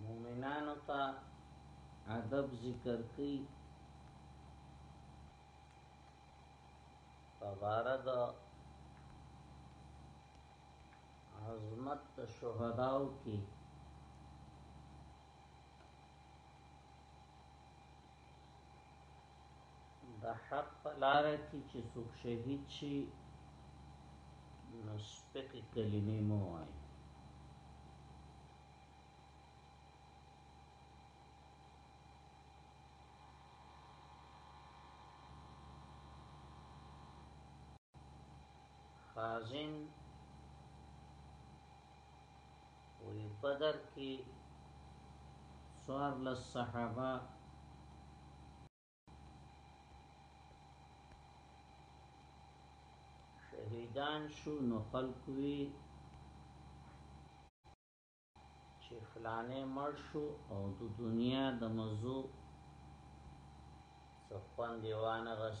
مؤمنانو ته ادب ذکر کوي فبارد عظمت شهداو کی د حق په لار کې چې څوک شهید شي نو سپکې کلمې مو وایي خازن وی بدر کی څوارلس صحابه شهیدان شو نو خلق وی چې فلانه مړ شو او د دنیا د مزو څخوان دیوانه غس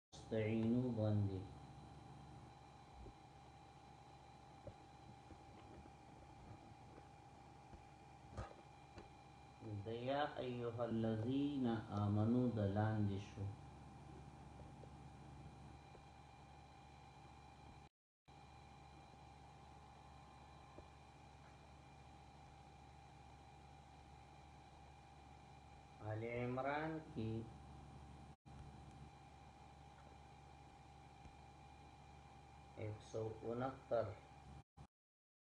استعینو باندی دیا ایوه الذین آمنو دلان دی شو آل عمران کی ایک سو انہتر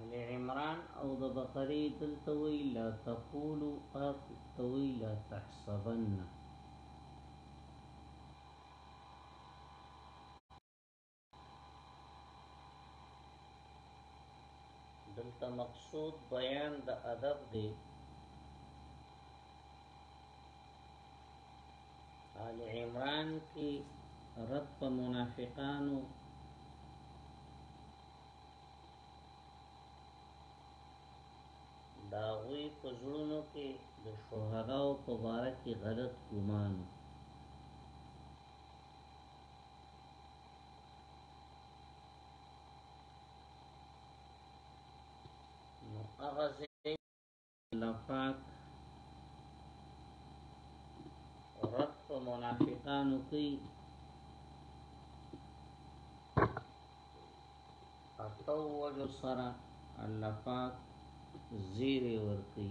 ال عمران او د بقره دلته وی لا تقولو اخ توی لا تحسبن دلته مقصود بیان د ادب دی آل عمران کی رد په منافقانو دا غوی په زړونو کې د شهدا او په بار کې غلط ګمان نو هغه الله پاک رد په منافقانو کوي اتو وجو سره الله پاک زیری ورکي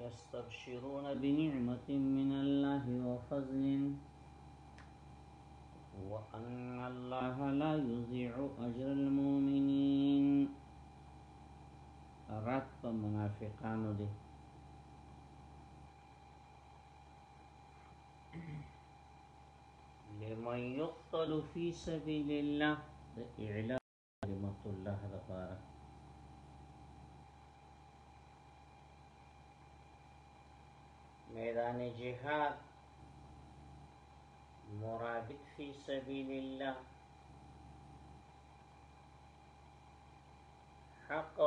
يستبشرون بنعمة من الله وفضل وأن الله لا يضيع أجر المؤمنين رد منافقان دي لمن يقتل في سبيل الله ده إعلان كلمة الله دفارة ميدان جهاد مرابط في سبيل الله حق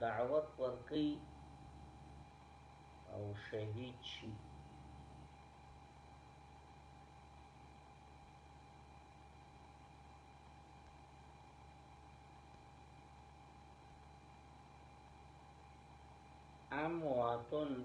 دعوت ورکي او شهید شي امواتن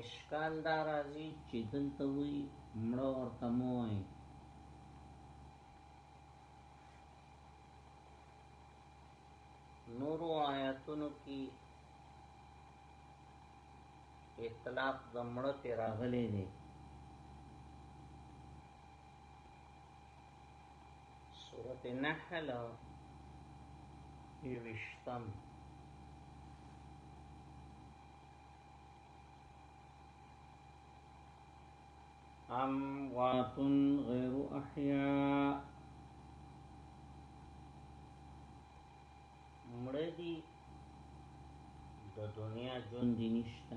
اشکال دا راځي چې دلته وایي مړه ورته مه وایي نورو آیاتونو کې اطلاق د مړه پې راغلی دی سورة نحل يوشتم اموات غير احياء مړدي د دنیا ژوند نشته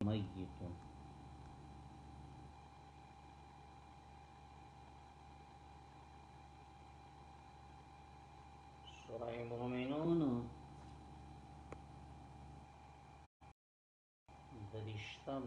میتون سورہ مومنون درشتم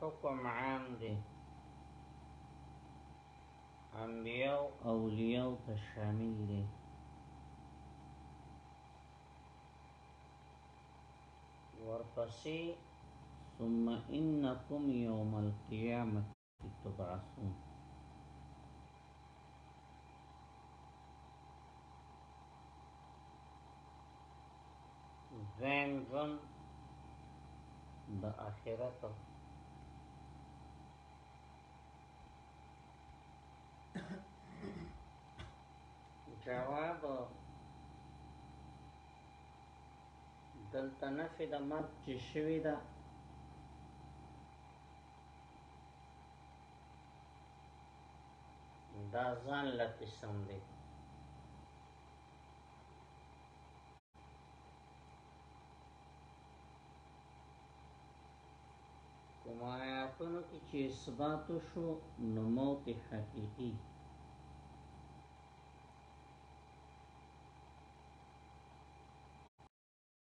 حکم عام دی انبیاء او اولیاء ته شامل دی ورپسې ثم انکم یوم القیامت تبعثون زین زن د آخرت جواب دلته نفي د مرګ چې شوي ده دا ځان لا قسم دی کوم آیاتونو کې چې اثبات شو نو موت حقيقي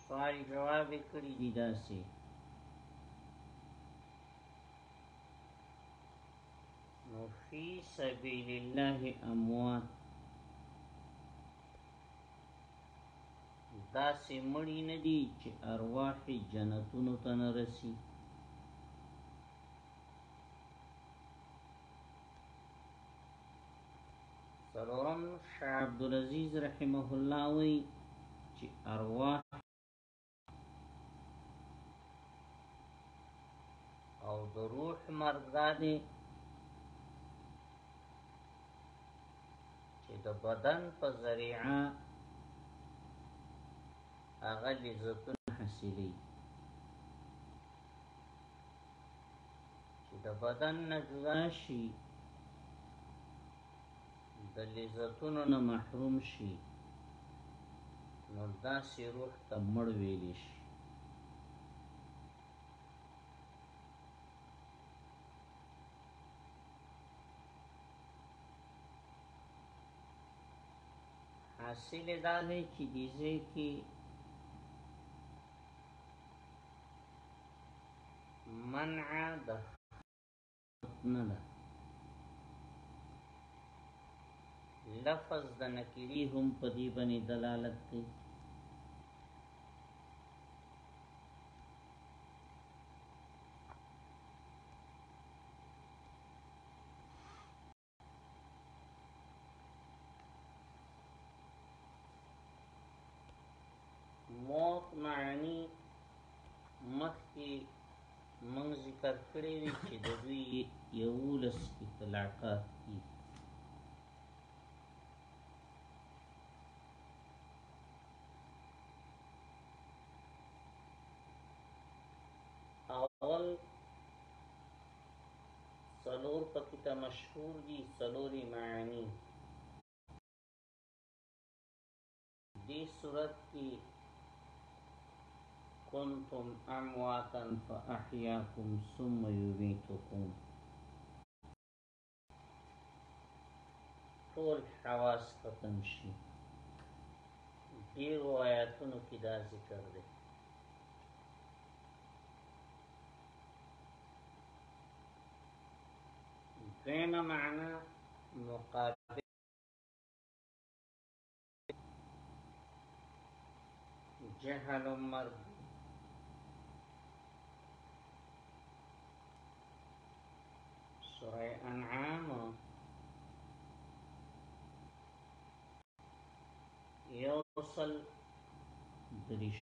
سوال جواب کړی دی داسې نو فی سبیل الله اموات داسې مړی ندی چې ارواح جنتونو ته نه رسی څلورم شاه عبدالعزیز رحمه الله وی چې ارواح او د روح مرګ دا دی چې د بدن په ذریعه هغه لذتونه حاصلې چې د بدن نه جدا شي د لذتونو نه محروم شي نو داسې روح ته مړ ویل شي حاصل دا دی چې دیزه کې منع د نه ده لفظ د نکری هم په دې باندې دلالت کوي موت معنی مخکې موږ ذکر کړی دی چې د دوی یولس اطلاقات دي اول څلور پکې ته مشهور دي څلور معانی دې صورت کې کنتم امواتا فاحیاکم ثم یمیتکم ټول حواس ختم شي ډیرو آیاتونو کې دا ذکر دی دویمه معنا مقابل جهل مرد سوره انعام یوصل دریش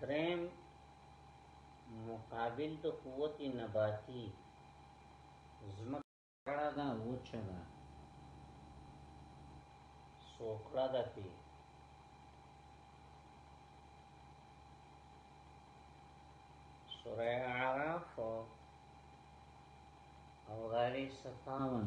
درم مقابل د قوت نباتی زمکړه دا وچه ده سوکړه ده پی سوره عراف او غاری ستاون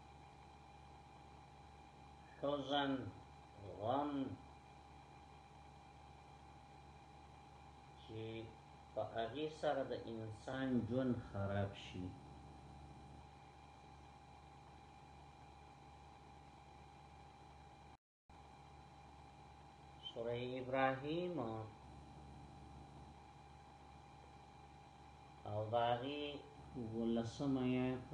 حزن غم چې په هغه سره د انسان ژوند خراب شي سوره ابراهيم او داغي ولسم آیات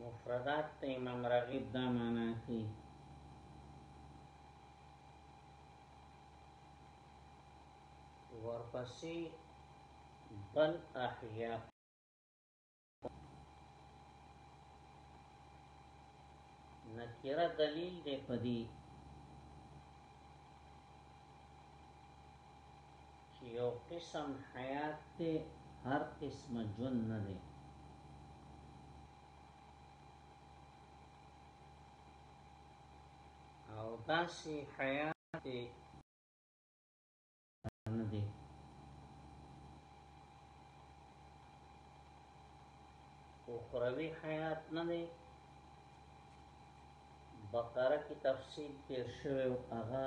مفردات ته امام راغب دا معنا کوي ورپسې بل احیا نکره دلیل دی پدی چی یو قسم حیات دی هر قسم جون نه دی او داسی حیات دی نه دی اخروی حیات نه دی بقره کی تفصیل تیر شوی او هغه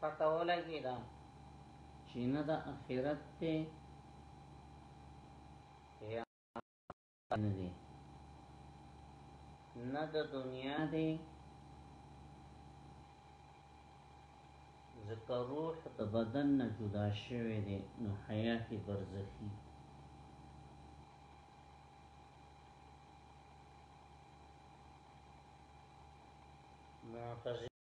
پته ولګی دا چې نه د اخرت ته یا نه دی نه د دنیا دی ځکه روح د بدن نه جدا شوی دی نو حیات برزخی معتزله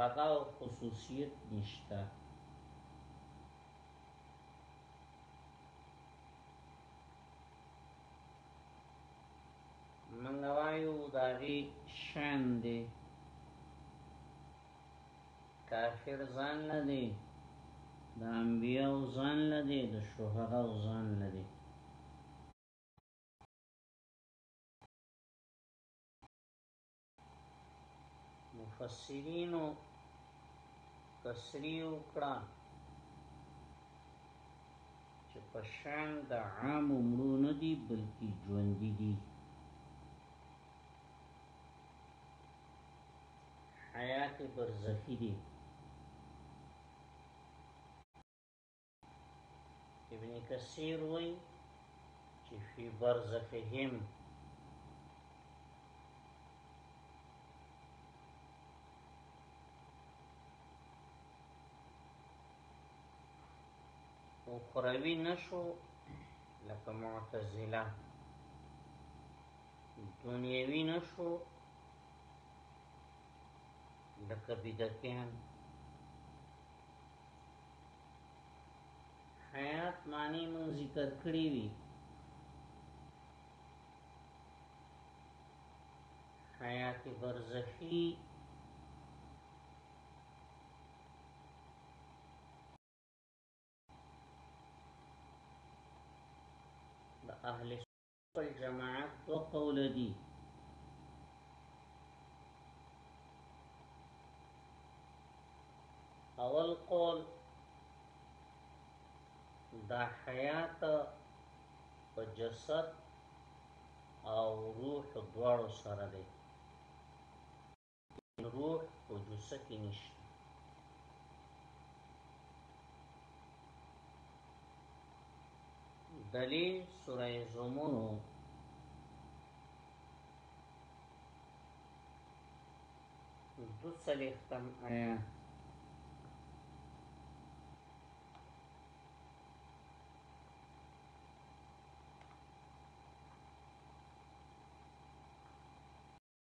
هغه خصوصیت نشته منګوایو داغي شان دی کافر ځان نه دی د انبیاو ځان نه دی د شهداو ځان نه دی مفسرینو تسریع وکړه چې په شان د عام عمرو نه دي بلکې ژوندۍ دي حیات برزخی دي ابن کثیر وای چې فی برزخهم او قروی نشو لکه معتزله دنیوی نشو لکه بدعتیان حیات معنی مون ذکر کړی وی حیات برزخی د اهل الجماعت دو قول دی اول قول دا حیات په جسد او روح دواړو سره دی روح او جسه کې نشته دلی سوره زمر دو سلیختم آیا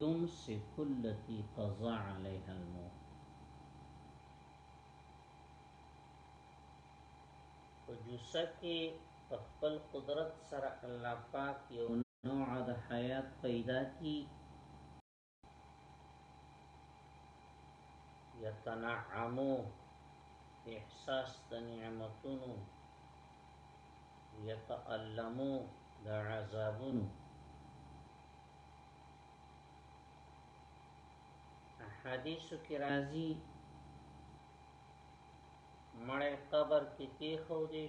تمسك التي قضى عليها الموت په جوسه کې په خپل قدرت سره الله پاک یو نوع د حیات پیدا کی یتنعمو احساس د نعمتونو یتعلمو د عذابونو احادیثو کې راځي مړې قبر کې کې خو دې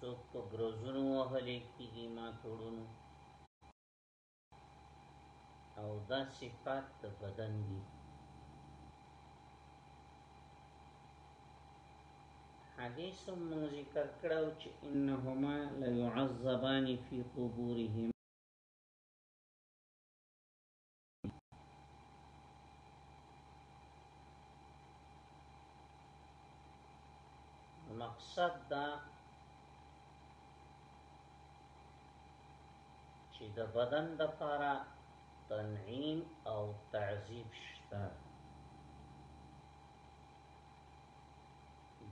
څوک په برزونو وهلې کېږي ما توړونو او دا صفات د بدن دي حدیث موږ ذکر کړو چې انهما لا يعذبان في قبورهم مقصد دا چی د بدن د پاره تنعیم او تعذیب شته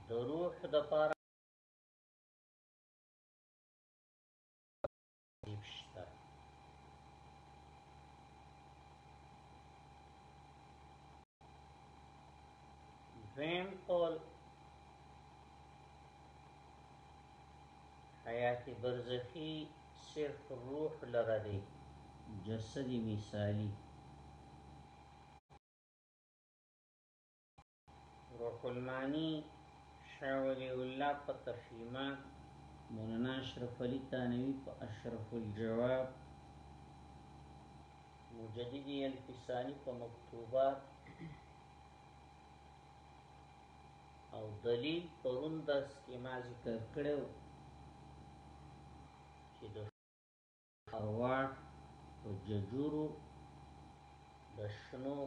د روح د پاره شته دویم قول حیات برزخی صرف روح لره دی جسد مثالی روح المانی شاه ولی الله په تفهیمات مولانا اشرف علی تانوی په اشرف الجواب مجددی الفسانی په مکتوبات او دلیل پرون درس کې ما ذکر کړو چې د اروا او ججورو د شنو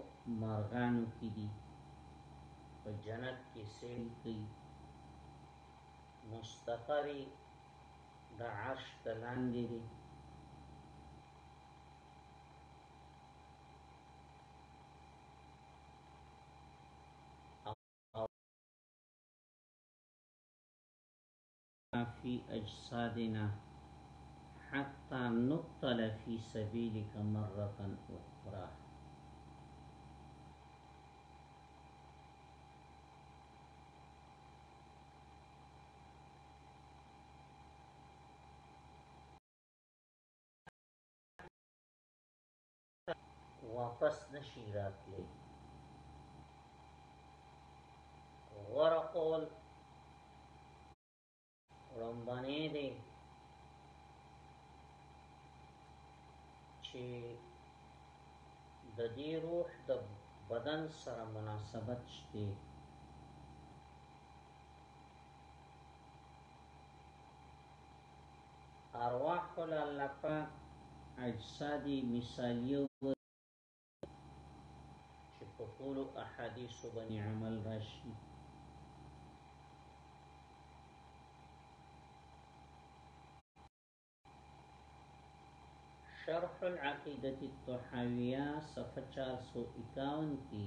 مرغانو کې دي په جنت کې سیل کوي مستقری د عرش تلاندې دي في أجسادنا حتى نقتل في سبيلك مرة أخرى واپس نشي راتلی غوره قول رنبانه دی چې د دې روح د بدن سره مناسبت شته ارواح خل الله پاک اجساد مثالیه و چې په ټول احادیث باندې عمل راشي شرح العقیدة الطحاویہ صفحه 451 کې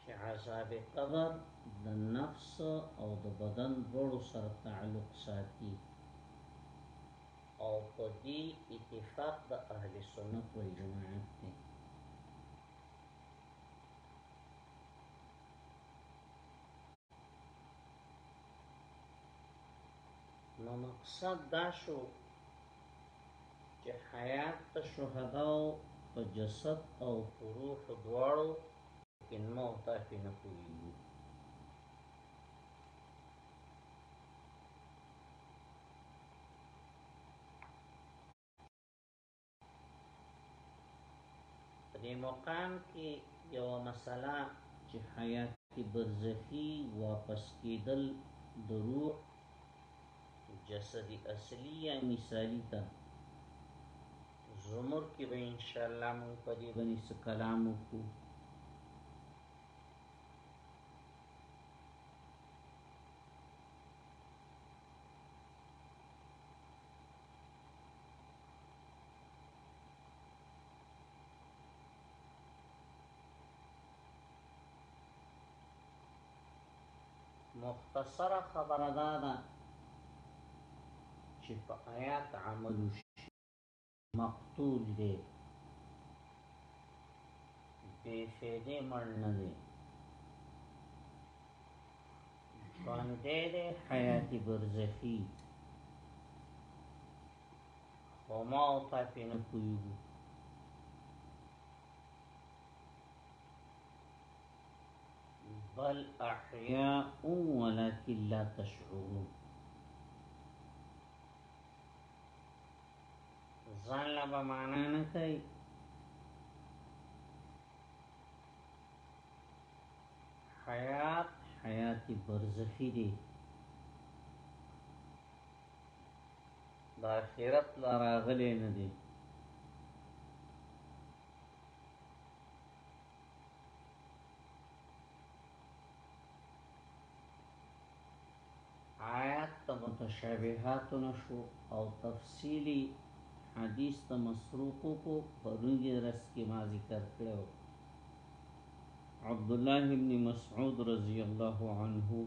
چې عذاب قبر د نفس او د بدن دواړو سره تعلق ساتي او په دې اتفاق د اهل سنت والجماعت دی نو مقصد دا شو چې حیات ته شهداو په جسد او په روح دواړو کې نو تاسو نه پوهیږي دې مقام کې یو مسله چې حیات برزخی واپس کېدل د روح جسد اصلي یا مثالی ته زمر کې به ان شاء الله مون په دې باندې څه کلام وکړو مختصره خبره دا ده چې په آیات عمل شي مقتول دی بے فیده مړ نه دی ژوندې دې حیاتي برزخي خو ما او تا پې نه پوهېږو بل احیاء ولکن لا تشعرون ځان لا به معنا نه کوي حیات حیات برزخی دی دا خیرت لا راغلی نه دی آیات ته متشابهات نشو او تفصیلی حدیث ته مسروق کو پرونی رس کی ما ذکر کړو عبد الله ابن مسعود رضی الله عنه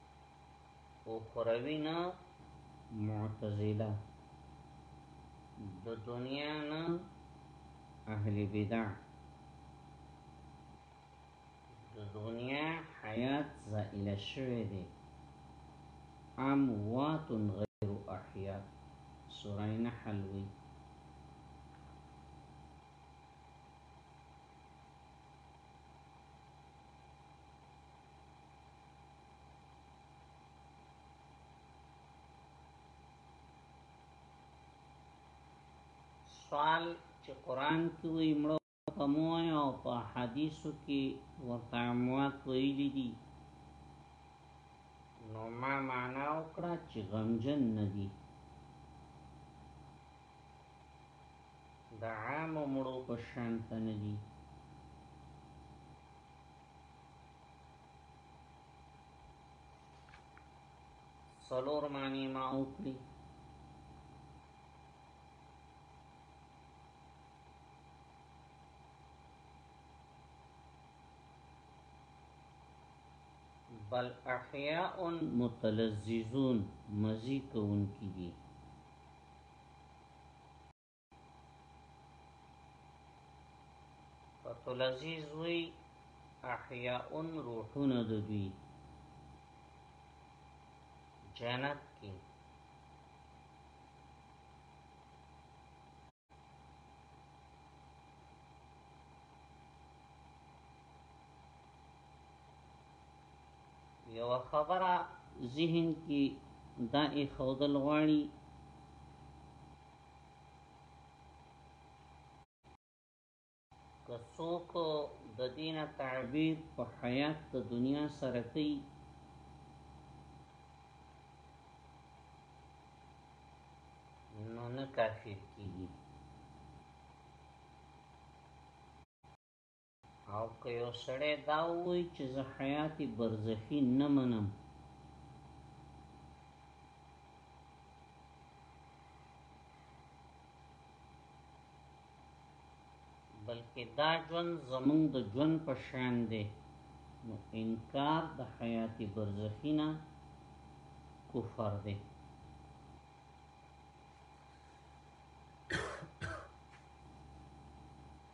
اخروی نه معتزله د دنیا نه اهل بدع د دنیا حیات زائل شوه دی اموات غیر احیا سورہ نحل وی سوال چې قران کې وي مړو کمو او په حدیثو کې ورته اموات ویلي دي نو ما معنا وکړه چې غمجن نه دي د عام مړو په شان نه دي سلور معنی ما وکړي بل احیاء متلذذون مزی کون کی دی فتو العزیز وی احیاء روحون دوی جنت کی یو خبره ذهن کې دا اخودل غواړي که څوک د دین تعبیر په حیات د دنیا سره کوي نو نه کافر کیږي او که یو سړی دا وای چې زه حیات برزخی نه منم بلکې دا ژوند زمونږ د ژوند په شان دی نو انکار د حیات برزخی نه کفر دی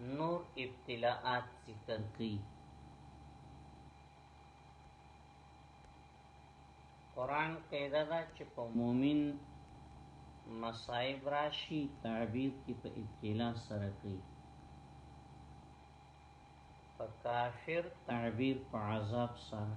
نور ابتلاعات ذکر کی قرآن قیده دا چې په مومن مصائب راشي تعبیر کی په ابتلا سره کوي په کافر تعبیر په عذاب سره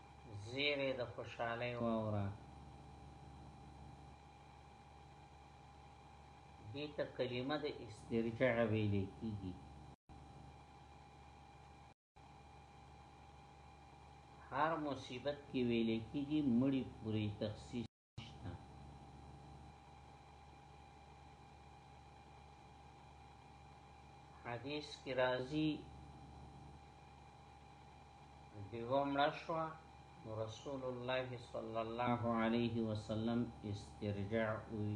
زیره د خوشحالي واورا دې ته کلمه د استرجاع ویل کیږي هر مصیبت کې ویل کیږي مړی پوری تخصیص حدیث کی رازی دیو مړه شو رسول الله صلی الله علیه وسلم استرجاع وی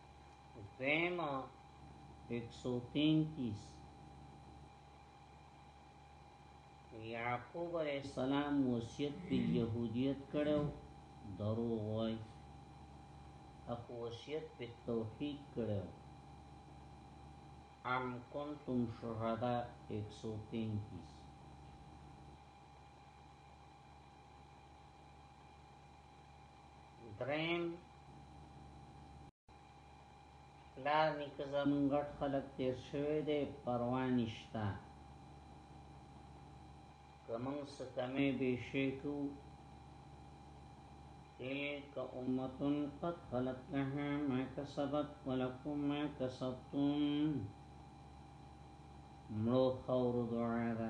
دویمه 133 یعقوب علیہ السلام وصیت بل یهودیت کړو درو وای اخو وصیت په توحید کړو ام کنتم شهدا 133 دریم پلار نیکه زمون غټ خلک تیر شوی دی پروا نشته که موږ څه کمې بې شی کوو تلك أمة قد خلت لها ما كسبت ولكم ما كسبتم مړو خور دعا ده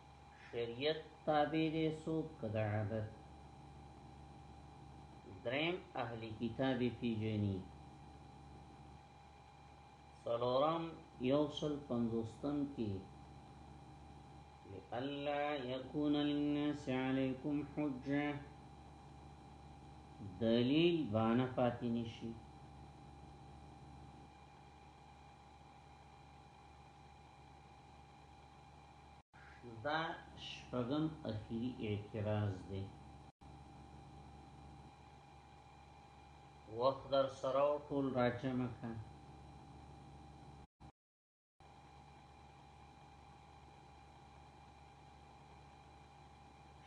شریعت تابع دی سو کدا عادت درم اهل کتاب پیجنی سلورم یوصل پنزوستم کی لئلا یکون للناس علیکم حجه دلیل بانا پاتی نشی دا شپږم اخیری اعتراض دی وخت در سره او ټول راجم کا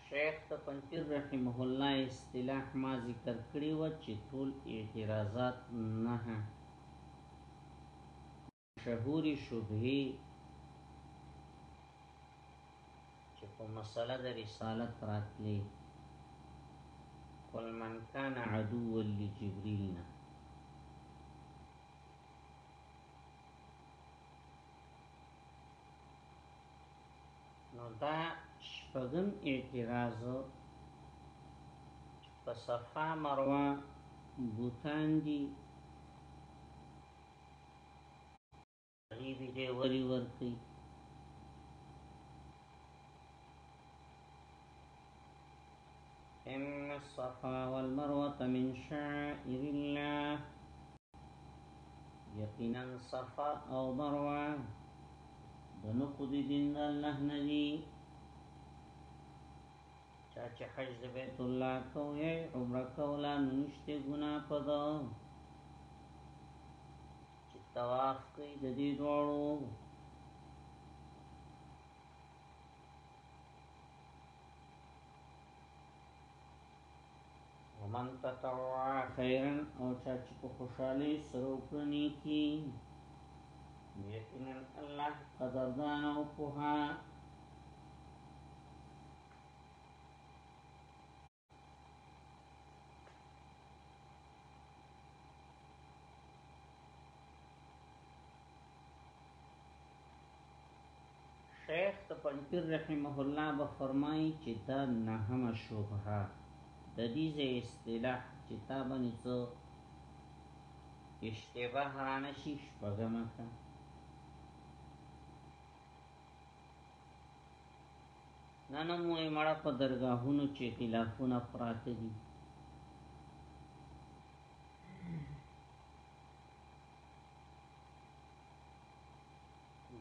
شیخ ته پنځیر رحمه الله اصطلاح ما ذکر کړی و چې ټول اعتراضات نه شهوري شبهي چې په مسله د رسالت راتلې قل من كان عدو لجبريل نه نو دا شپږم اعتراض په صفه مروه بوتان دي غریبی دی ولی ورکی ان الصفا والمروه من شعائر الله یقینا صفا او مروه دنو خود دین الله ندی چا چې حج د بیت الله کوي عمره کولا نشته ګنا پدو چې طواف کوي د دې دوړو ومن تطوع خيرا او چا چې په خوشحالي سره وکړني کی یقینا الله قدردان او پوها شیخ د پنجپیر رحمه الله به فرمائی چه دا نهمه شبهه ددی ځای اصطلاح چه تا باندی څه اشتباه رانشی شپږمه که نن مو یې مړه په درگاهونو چه خلافونه پراته دی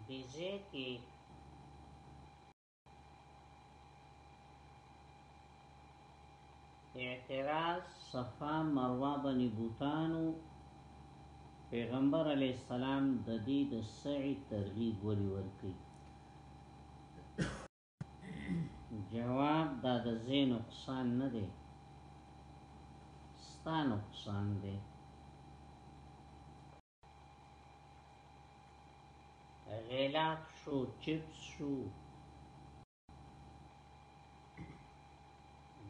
بیزه کی اعتراض صفا مروه بنی بوتانو پیغمبر علی السلام د دې د سعی ترغیب ولي ورکړي جواب دا د زین نقصان نه دی ستا نقصان دی غیلاق شو چپس شو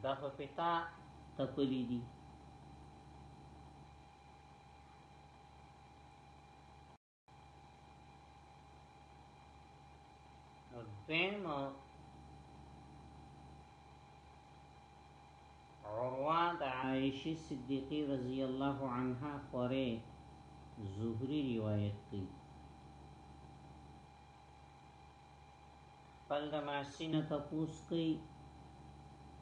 دا خو پتا تپلی دي دویم عروه د عائشې صدیقې رضی الله عنها خورې زهري روایت کوي خپل د ماسینه تپوس کوي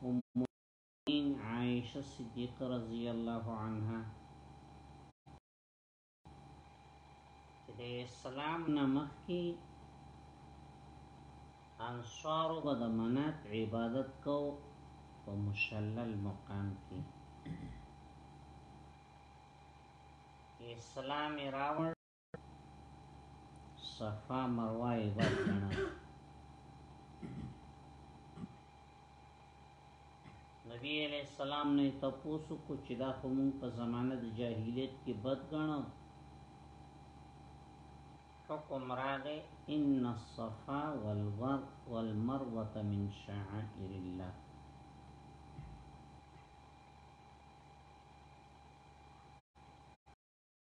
ام المؤمنین عائشه صدیقه رضی الله عنها د اسلام نمخ کی انصارو به د منات عبادت کو په مشلل مقام کې اسلام راوړ صفا مروه عبادت کړه نبی علیہ السلام نے تپوسو کو چې دا خو مونږ په زمانه د جاهلیت کې بد غنو حکم راغې ان الصفا والمروه من شعائر الله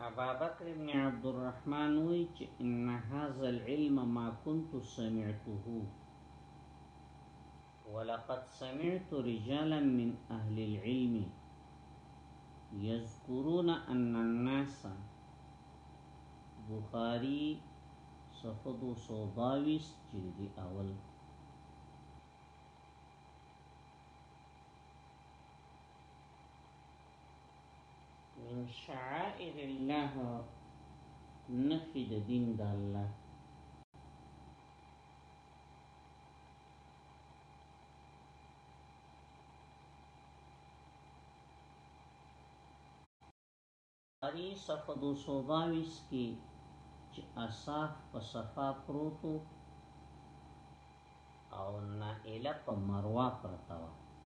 ابا بکر ابن عبد الرحمن وی چې ان هاذا العلم ما كنت سمعته ولقد سمعت رجالا من اهل العلم يذكرون ان الناس بخاري صفحه 222 جلد اول من شعائر الله نفی د دین د الله اری صفحه 222 کې چې اصاف په صفا پروتو او نائله په مروه پرتاوه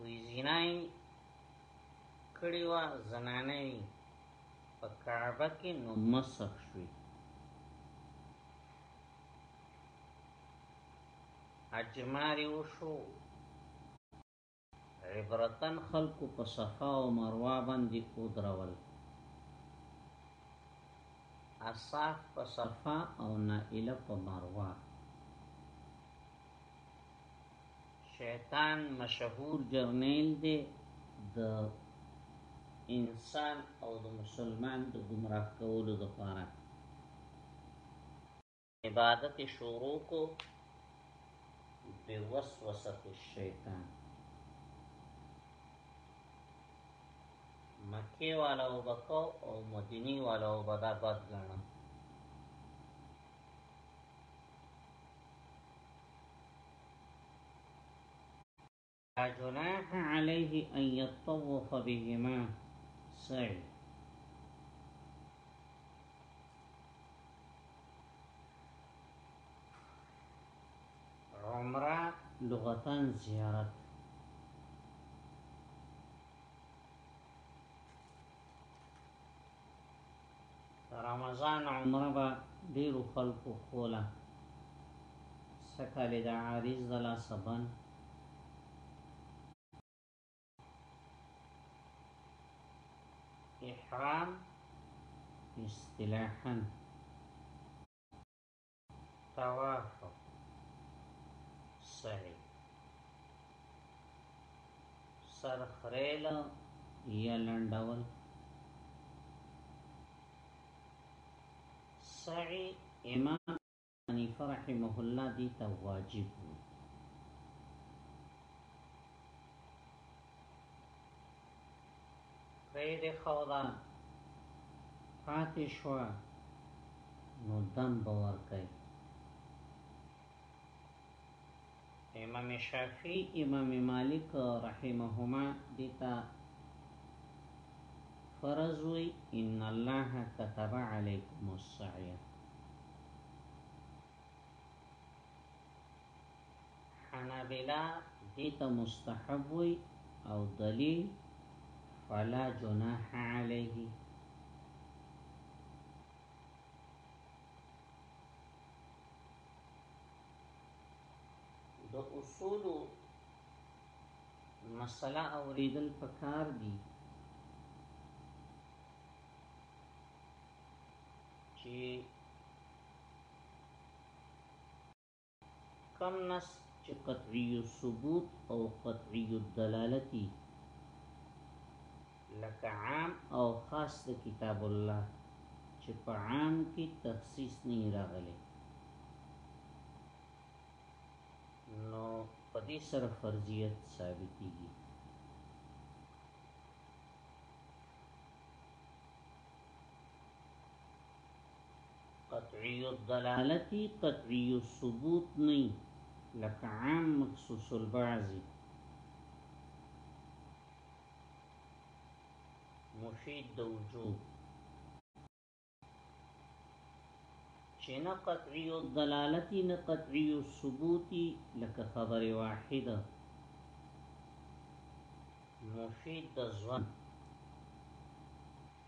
وی زینای کړي وا زنانه وی په کعبه کې نو مسخ شوی اجماری وشو عبرتن خلق په صفا او مروه باندې ودرول اصاف په صفا او نائله په مروه شیطان مشهور جرنیل دی د انسان او د مسلمان د گمراه کولو لپاره عبادت شروع کو بوسوسه الشیطان مکه والا وبکاو او مدینی والا وبدا بد غنه جناح عليه أن يطوف بهما سعي عمره لغتان زيارت رمضان عمره به ډیرو خلکو کوله سکاله د عارض د لا سبن احرام اصطلاحا تباه شو صحیح سر خریل یا لندول سعی امام حنیفه رحمه الله دی ته واجب پرې دې خودا پاتې شوه نو دم به ورکوي امام شافعی امام مالک رحمهما دیتا فرض وی ان الله كتب عليكم السعي حنابله دې ته مستحب وي او دلیل فلا جناح علیه د اصول مسله اوریدل پکار دي چې کوم نص چې قطعی الثبوت او قطعی الدلالتی لکه عام او خاص د کتاب الله چې په عام کې تخصیص نه راغلی نو په دې سره فرضیت ثابتېږي قطعی الدلالت قطعی الثبوت نه لکه عام مخصوص البعضی مفید د وجوب چې نه قطعی الدلالت نه قطعی الثبوت لکه خبر واحده مفید د ځوان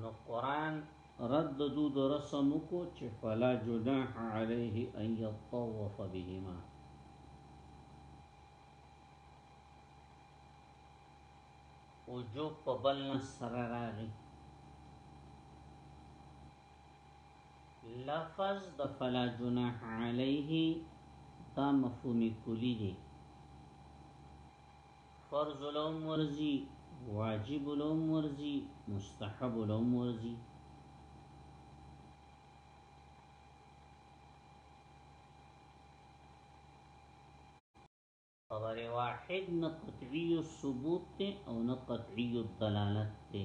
نو قران رد دو د رسم کو چې فلا جناح عليه ان يطوف بهما او جو په بل نصر راغی لفظ د فلا جناح عليه دا مفهوم کلی دی فرض لهم ورزي واجب لهم ورزي مستحب لهم ورزي خبر واحد نه قطعی ثبوت ته او نه قطعی دلالت ته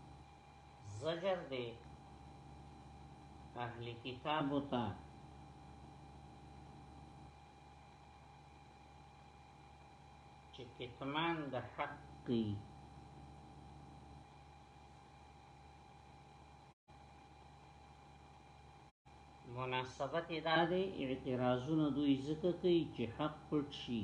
زجر دی اهل کتابو ته چې کتمان د حق کوي مناسبت دا دی اعتراضونه دوی ځکه کوي چې حق پټ شي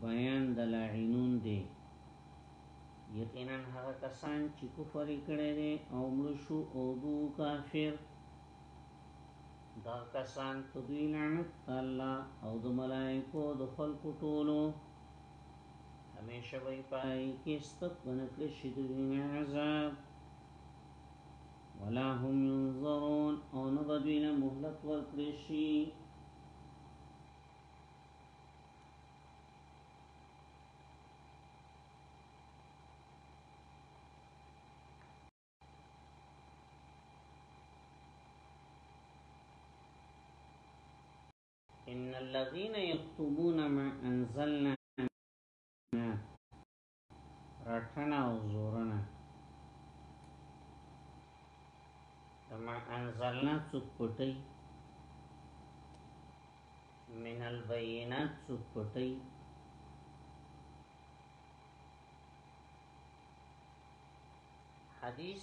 بیان د لاعینون دی یقینا هغه کسان چې کفر کړي دي او مړ شو او دو کافر دا کسان په دوی لعنت الله او د ملائکو د خلقو ټولو همیشه وی پای کې ستپ بنکړي شي د عذاب ولا هم ينظرون او نبدوی له مهلت ورکړي شي الذين يكتبون ما انزلنا رټنه او زورنه دما انزلنا څوک پټي من البینات څوک پټي حدیث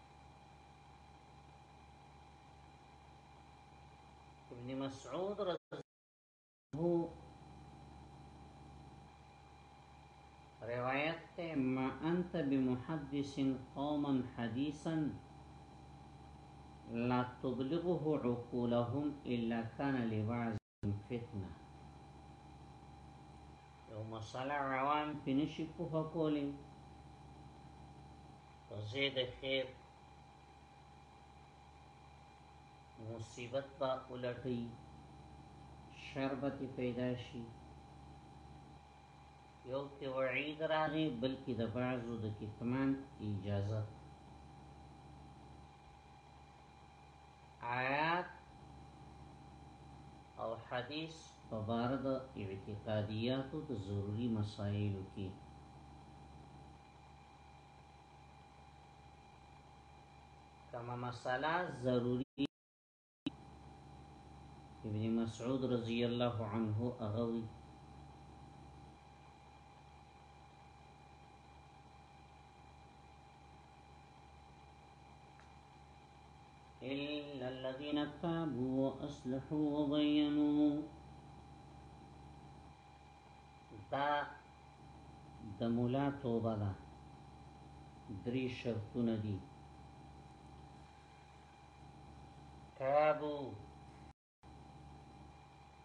ابن مسعود رضی روایت ته ما انت بمحدث قوما حديثا لا تبلغه عقولهم الا كان لبعض فتنه یو مسله عوام په نشي په کولی په زید خیر مصیبت با الټي شربت پیدا شي یو ته وعید راغی بلکې د بعضو د کتمان اجازه آیات او حدیث په بار د اعتقادیاتو د ضروری مسایلو کې کما مساله ضروری ابن مسعود رضی الله عنه اغوی إلا الذين تابوا وأصلحوا وبينوا دا د مولا توبه ده درې شرطونه دي تابو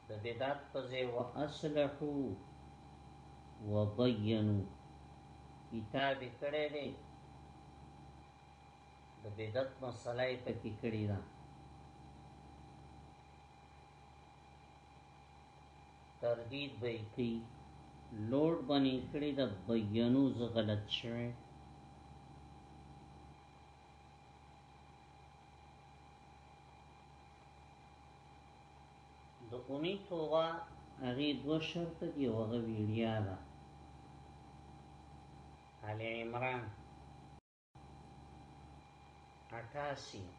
د بدعت په ځای واصلحو وبینو کتاب کړه دی د بدعت مسله یې پکې کړی ده تردید به کوي لوډ باندې کړی د بیانو ز غلط شوه د اونی توبه هغه دو شرط دی او هغه ویډیا ده آل عمران 88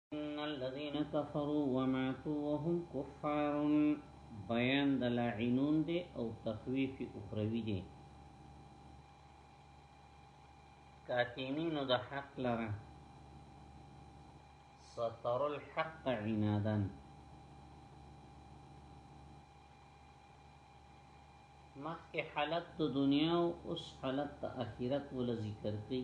ان الذين كفروا وماتوا وهم كفار بيان د لعينون دي او تخويف اخروي دي كاتمين د حق لره ستر الحق عنادا مخکې حالت د دنیا او اوس حالت د آخرت ول ذکر کړي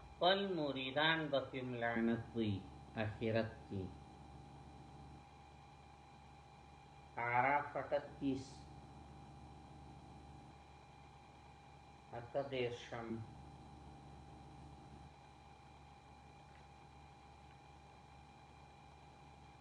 خپل مریدان به په ملعنت وي اخرت کې اعراف 38 اته دیرشم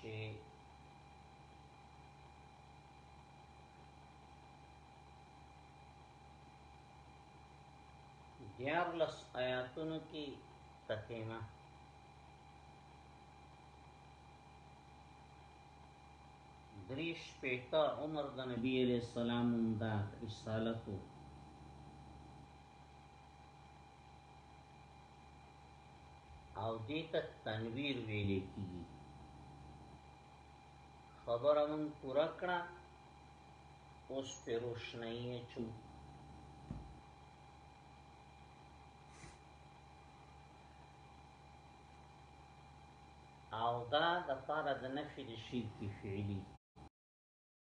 چې دیارلس آیاتونو کې تتیمه دریش پیتا عمر د نبی علیہ السلام دا رسالتو او دې ته تنویر ویل کیږي خبره مون پورا کړه اوس په روشنايي چو او دا د پاره د نفي د شرک فعلی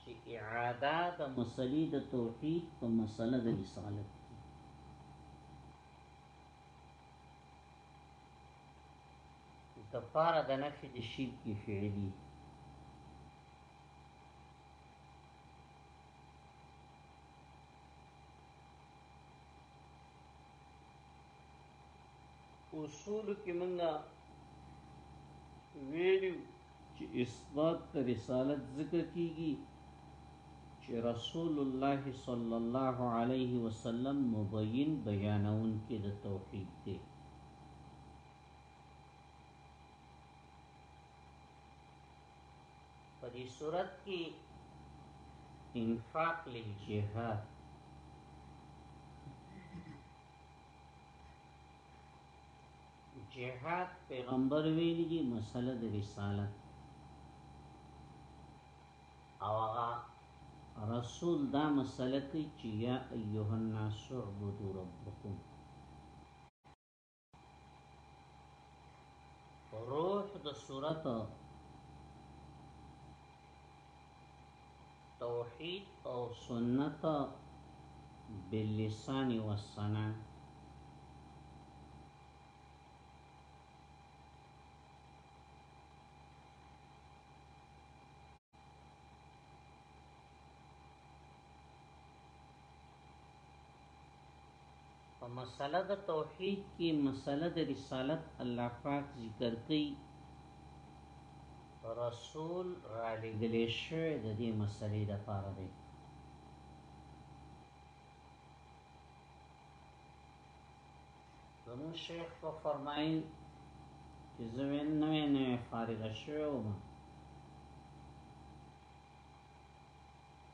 چې اعاده د مسلې د توحید په مسله د رسالت د پاره د نفي د شرک فعلی اصول کې موږ ویلو چې اثبات د رسالت ځکه کیږي چې رسول الله صلی الله علیه وسلم مبین بیانون کې د توحید دی په دې صورت کې انفاق للجهاد جهاد پیغمبر ویل دي مسله د رسالت او هغه رسول دا مسله کوي چې یا ایه الناس عبدوا ربکم روح د صورت توحید او سنت باللسان والسنان په مسئله د توحید کی مسئله د رسالت الله پاک ذکر کوي رسول را لګلې شوی د دې مسئلې د پاره دی زمون شیخ په فرمایي چې زمين نوې نوې فارغ شوم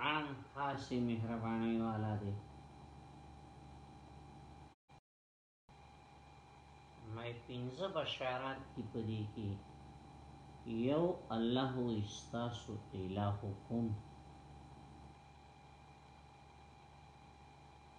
عام خاصی مهربانی والا دی مې پنځه بشارات کی پدې کې یو الله استاسو الہکم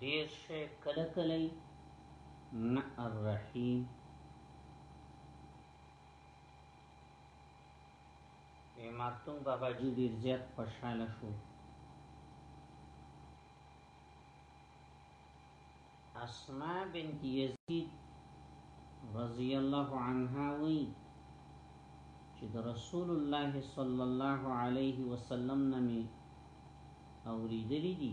ډیر شی کله کله نه الرحیم مارتون بابا جی ډیر زیات خوشاله شو اسماء بنت یزید رضی الله عنها وی چې د رسول الله صلی الله علیه وسلم نمی اوریدلی دي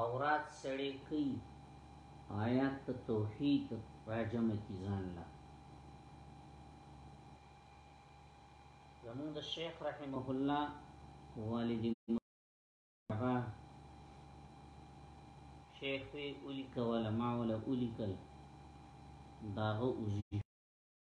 اورات سړی کوي آیات ته توحید راجم کی ځان لا زمون د شیخ رحمه الله والد هغه شیخ وی اولی کوله ما ولا اولی کل داغه اوزی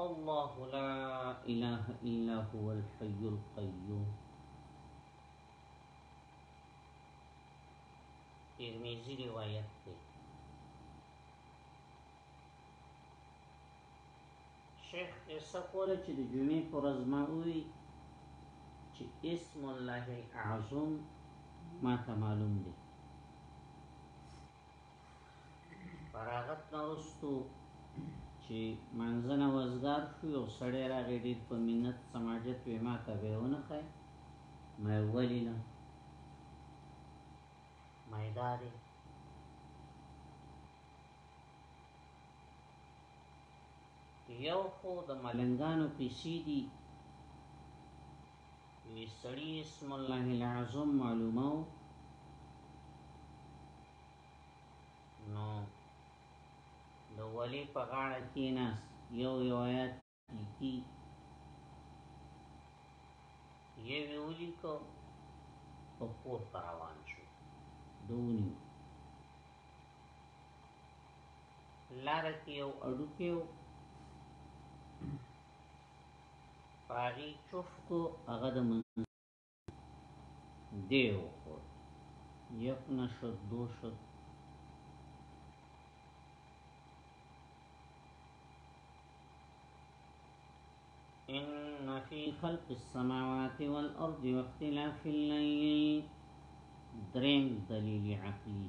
الله لا اله الا هو الحي القيوم ترمذی روایت ده شیخ قصه کوله چې د جمعې پر ورځ ما وی چې اسم الله الاعظم ما ته معلوم دی فراغت نورستو چې منځنه وزګار شو یو سړی راغی ډیر په منت سماجت وې ما ته به ونه خای مې ولی نه مې داري یو خو د ملنګانو پیسې دي وی سړی اسم الله العظم معلومو نو د ولی په غاړه کیناس یو یو آیات لیکي یې ویولي کو په کور روان شو دونی لار کې یو اډو کې یو پاغي چوف کو هغه د دیو خو یک نشد دو شد إن في خلق السماوات والأرض واختلاف الليل درين دليل عقلي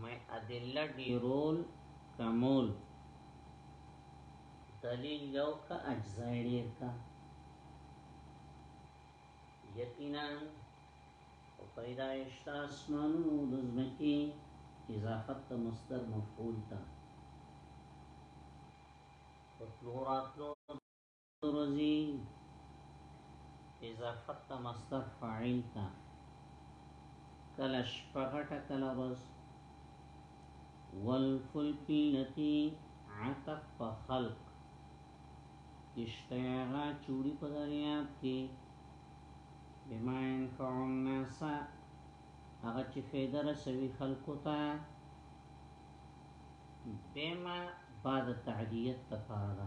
مې ادله ډیرول کمول دلیل یو کا اجزای ډیر کا یقینا او پیدایشت آسمانونو دزمکی اضافت تا مصدر مفعول تا وطلورات لو روزی اضافت تا مصدر فاعل تا کل شپغتا کل روز والفلکی نتی عطف پا خلق کشتیغا چوڑی پا دریاب کی بما ينفع الناس هغه چې فایده رسوي خلکو ته بما بعد تعدیت لپاره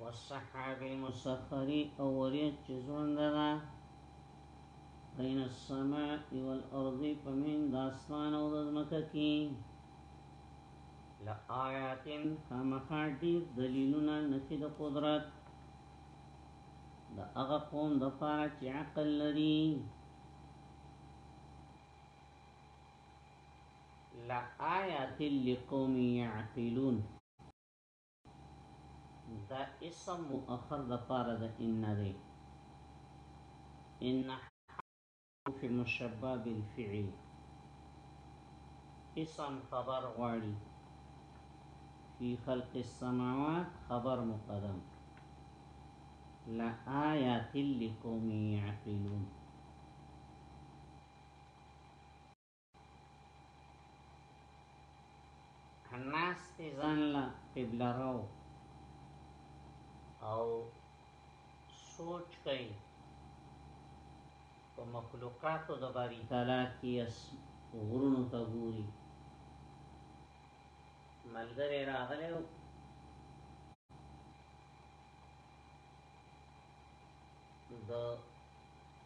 والسحاب المسخر او وریت چې ژوند ده بین السماء والارض پمن د اسمان او د ځمکه کې لآیات خامخا ډیر دلیلونه نفي د قدرت د هغه قوم د پاره چې عقل لري لآیات لقوم یعقلون دا اسم مؤخر دا پارا دا ان دی ان حرف مشبه بالفعل اسم خبر غواړي في خلق السماوات خبر مقدم لا آيات لقوم يعقلون ناستی ځان له قبله راو او سوچ کوي په مخلوقاتو د باری تعالی کې اس غرونو ته ګوري ملګری راغلی و د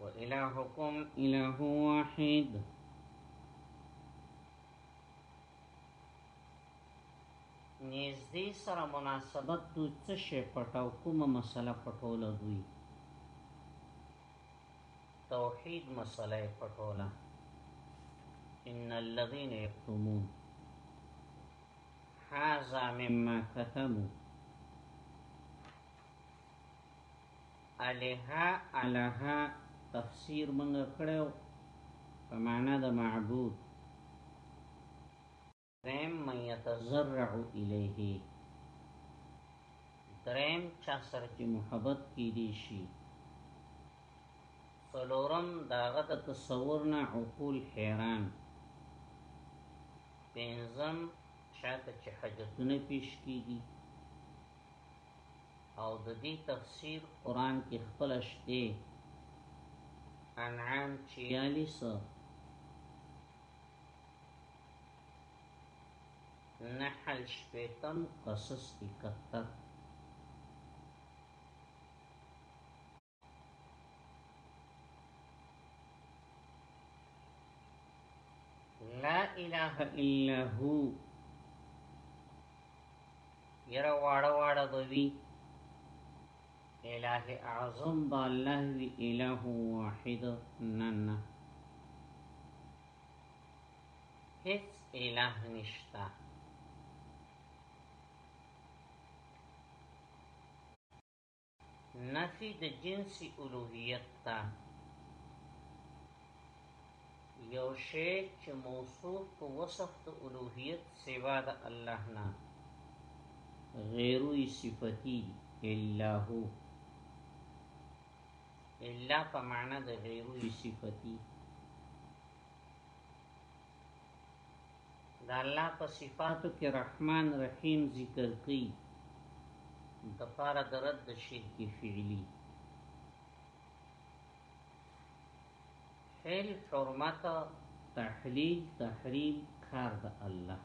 وإلهكم إله واحد نږدې سره مناسبت د څه شي پټاو کومه مسله پټوله دوی توحید مسله پټوله ان الذين يكتمون هذا مما كتموا الها الها تفسیر منګه کړو په معنا د معبود درم من يتزرع الیه درم چا سره چې محبت کی دی شي سلورم داغه د تصور نه عقول حیران پنځم شاته چې حاجتونه پیش کیږي او د دې تفسیر قران کې خپل شته انعام 46 نحل شپیتم قصص 71 لا اله الا هو یرا واړه واړه بوي اله اعظم با الله وی اله واحد نن هیڅ اله نشتا نفی د جنس الوهیت تا یو شی چې موصوف په وصف د الوهیت سوا د الله نه غیروی صفتی الا هو الا په معنا د غیروی صفتی د الله په صفاتو کې رحمان رحیم ذکر کوي د پاره د رد د شرک فعلی حل حرمت تحلیل تحریم کار د الله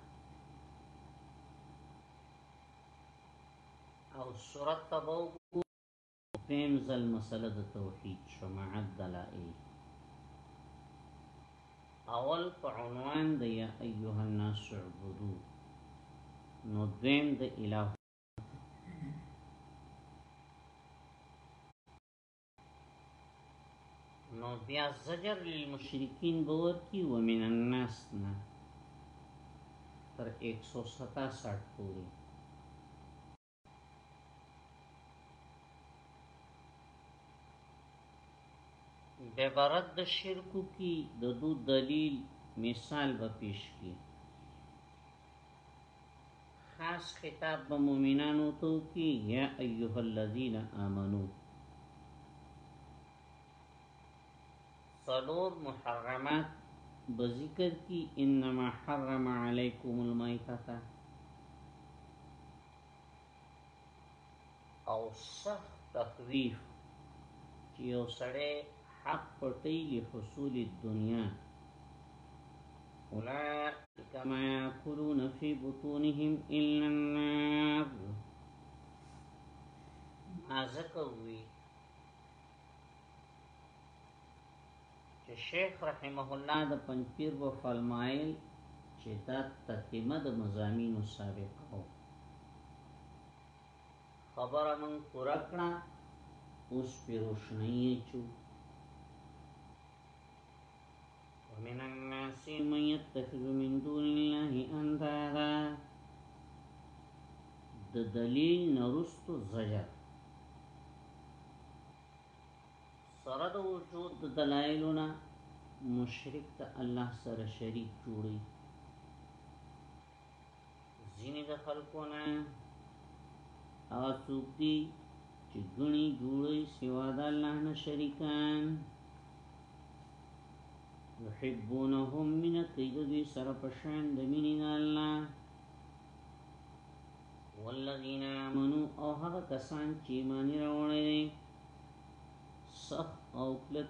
او سورت تبو پیم زل مسله د توحید شماعت دلائل اول په عنوان د یا ایها الناس عبدو نو دیم د الہ نو بیا زجر للمشرکین باور کی ومن الناس نه تر 167 پوری عبارت د شرکو کی د دو دلیل مثال به پیش کی خاص خطاب به مومنانو تو کی یا ایها الذین آمنو څلور محرمات به ذکر کی انما حرم علیکم المیتتا او سخت تخویف چې یو سړی حق پټی له حصول الدنیا اولئک ما یاکلون فی بطونهم الا النار ما ذکر وی چې شیخ رحمه الله د پنځپیر و فرمایل چې دا تتمه د مزامینو سابقه وو خبره من پورا کړه اوس پیروشنی چو ومن الناس من يتخذ من دون الله اندادا د دلیل نرستو زجر سره د وجود د دلایلونه مشرک ته الله سره شریک جوړي ځینې د خلکو نه هغه څوک دي چې ګڼي جوړي سوا د الله نه شریکان یحبونهم من قید دوی سره پشان د مینې نه الله والذین آمنوا او هغه کسان چې ایمان راوړل سخت او کلک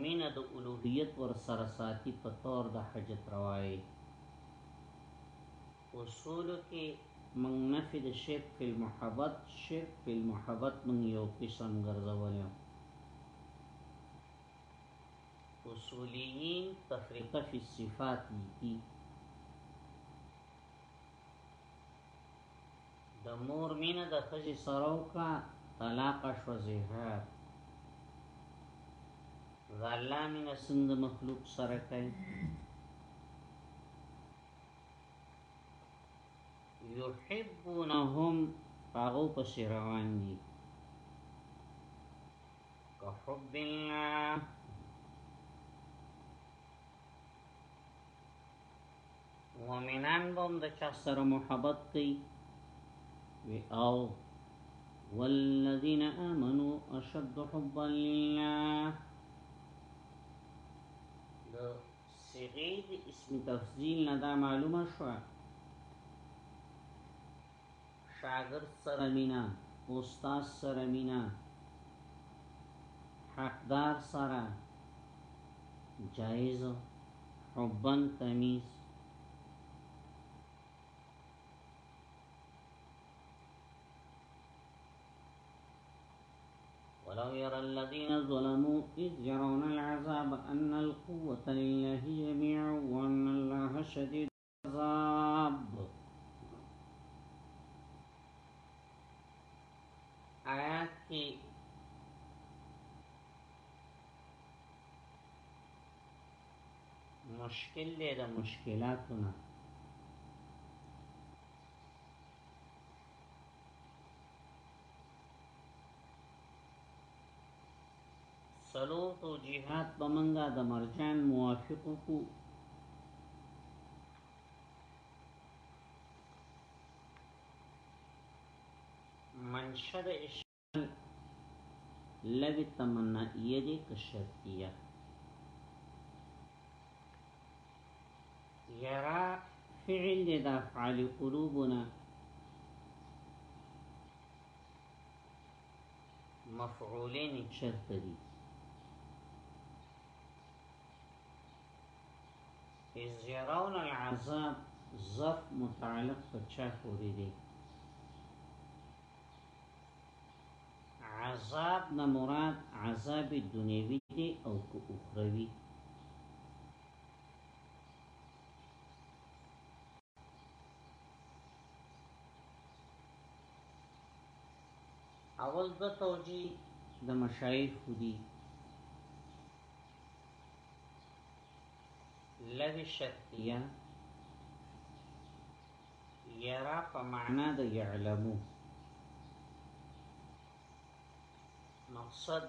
مینه د الوهیت ور سره ساتي په تور د حجت روای اصول کې من نفي د شرک فی المحبت شرک فی المحبت من یو قسم ګرځولیو اصولیین تفریقه فی الصفات لیکي د مور مینه د خزي سره وکا طلاق شو زهر د الله مینه څنګه مخلوق سره کوي یحبونهم هغه پس روان دي که حب الله مؤمنان به هم د چا سره محبت کوي وی او والذین آمنوا اشد حبا لله د صيغه د اسم تفضیل نه دا معلومه شوه شاګرد سره مینا استاد سره مینا حقدار سره جایز حبن تمیز ولو يرى الذين ظلموا إذ يرون العذاب أن القوة لله جميع وأن الله شديد عذاب آیات کې مشکل دی د مشکلاتو نه سلور توجیحات په منګه د مرجان موافق کو منشد اشکال لگی تمنا یدی کشرتیه یرا فعل دی دا فعال قلوبنا مفعولین چرته دي اذ يرون العذاب ظرف متعلق په چا پورې دي عذاب نه مراد عذاب دنیوي دي او کو اخروی اول دو توجی د مشایخ خودی لوی شرطیه یرا په معنا د یعلمو مقصد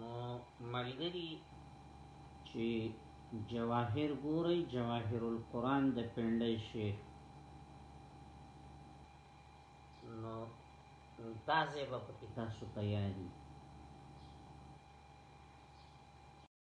نو ملګری چې جواهر ګوري جواهر القرآن د پندای شیخ نو تازه به پکې تاسو ته یادی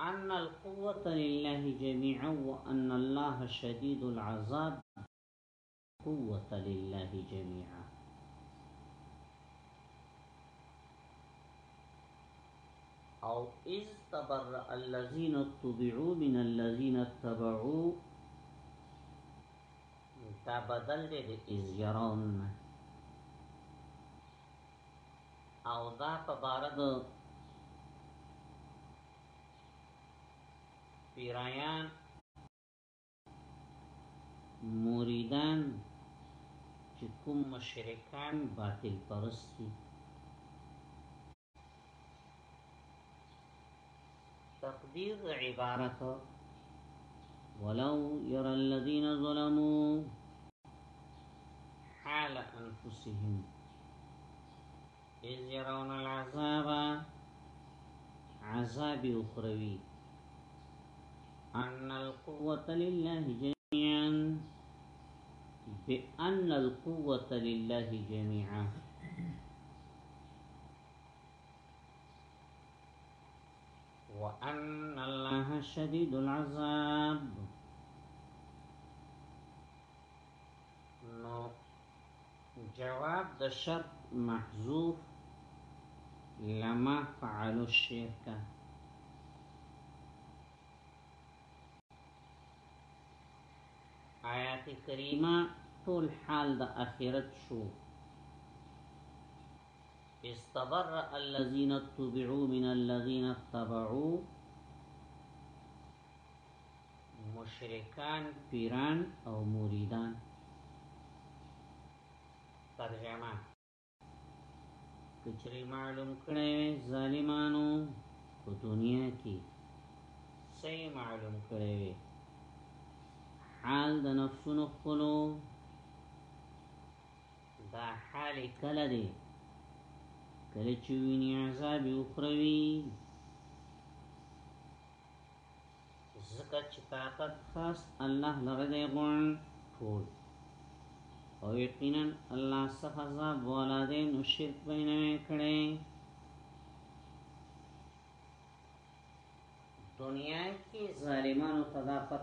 ان القوة لله جميعا وان الله شديد العذاب قوة لله جميعا او اذ تبرأ الذين اتبعوا من الذين اتبعوا دا بدل دی د ازیران او دا په باره د پیرایان موریدان چې کوم مشرکان باطل پرستی تقدیر عبارت ولو يرى الذين ظلموا حال أنفسهم إذ يرون العذاب عذاب أخروي أن القوة لله جميعا بأن القوة لله جميعا وأن الله شديد العذاب نو جواب د شرط محذوف لما فعلوا الشركة آيات كريمة طول حال د أخيرت شو استبرأ الذين اتبعوا من الذين اتبعوا مشرکان پیران او مریدان ترجمه کچری معلوم کړی ظالمانو په دنیا کې سي معلوم کړی وي حال د نفسونو خپلو دا حال کله دی کله چې ویني عذاب اخروی زکه چې طاقت خاص الله لره دی غون ټول او یقینا الله څخه عذاب والا دی نو شرک بینه کړي دنیا کې ظالمانو تدافت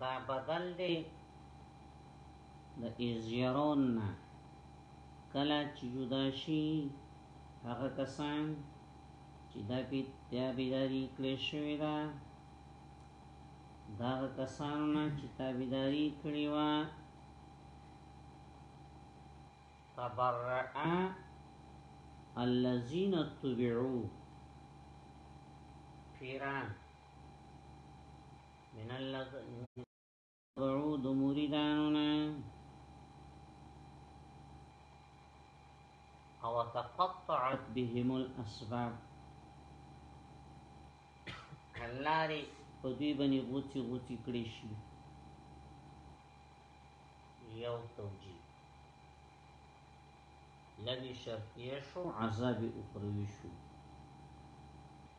دا بدل دی د ازیرون نه کله چې جدا شي هغه کسان چې دا په تابعداري کړی شوی دا دا کسان نه چې تابعداري کړی و تبرعا الذين تبعوا پیران من الله بعود مریداننا او تقطعت بهم الاسباب کلاری په دوی باندې غوتی غوتی کړی شي یو توجیه لبی شرطیه شو عذاب اخروی شو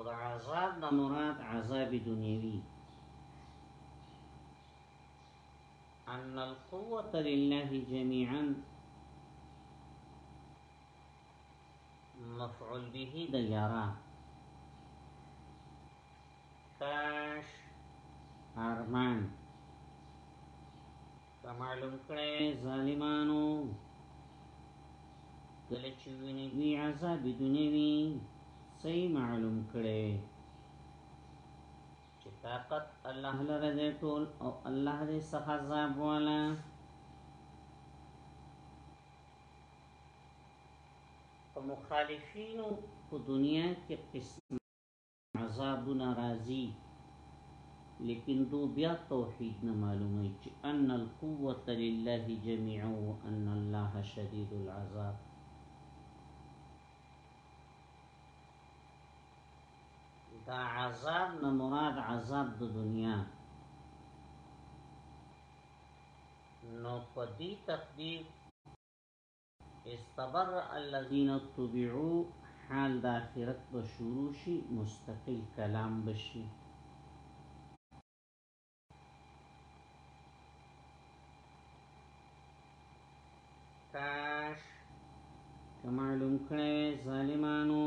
والعذاب دا عذاب مراد عذاب دنيوي ان القوة لله جميعا مفعول به دا يراه تاش ارمان معلوم کړي ظالمانو کله چې ویني وی عذاب دنیوي سي معلوم کړي چې طاقت الله لره دې ټول او الله دې څخه عذاب والا مخالفینو په دنیا کې قسم عذابونه راځي لیکن دو بیا توحید نه معلومه چې ان القوه لله جميعا وان الله شدید العذاب دا عذاب نه مراد عذاب د دنیا نو په دې تقدیر استبرأ الذين تبعوا حال د آخرت به شروع شي مستقل کلام بشي کاش که معلوم کړی ظالمانو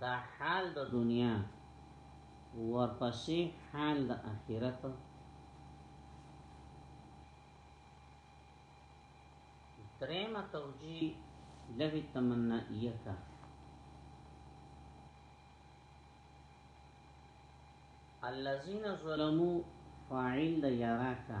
دا حال د دنیا ورپسې حال د اخرت درېمه توجیه لوی تمنا یکا الذين ظلموا فاعل د یراکا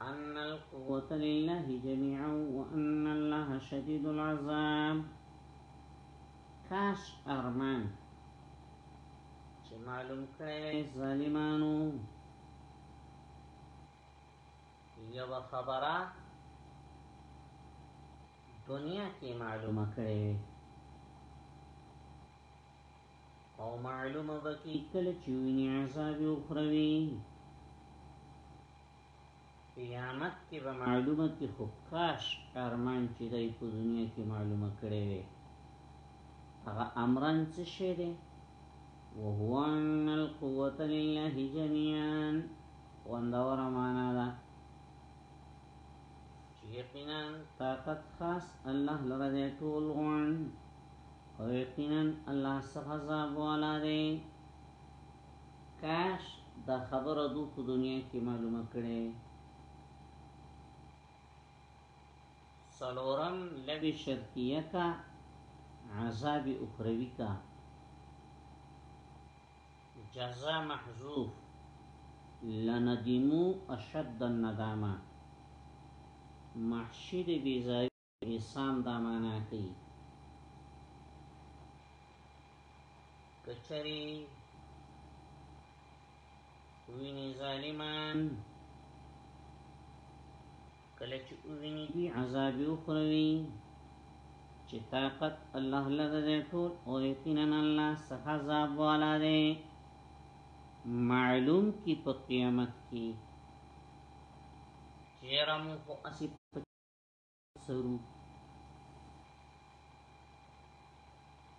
ان القوة لله جميعا وان الله شديد العذاب کاش ارمان چې معلوم کړی ظالمانو یو خبره دنیا کې معلومه کړی او معلومه بکی کل چوینی عذاب اخروی قیامت کې به معلومه کې خو کاش ارمان چې دای په دنیا کې معلومه کړي وي هغه امران څه شي دي وهو ان القوه لله جميعا وندور معنا ده چې یقینا طاقت خاص الله لره ټول غون او یقینا الله څخه عذاب والا دی کاش دا خبره دو په دنیا کې معلومه کړي سلورم لبی شرطیه کا عذاب اخروی کا جزا محذوف لندمو اشد الندامه محشد بیزاری احسان دا معنا کوي کچری ویني ظالمان کله چې ویني دي عذاب یو خوروي چې طاقت الله لږه ټول او یقینا الله څخه عذاب والا دی معلوم کی په قیامت کې چیرمو خو اسی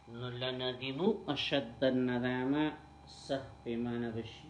نو لندیمو اشد الندامه صح پیمانه بشي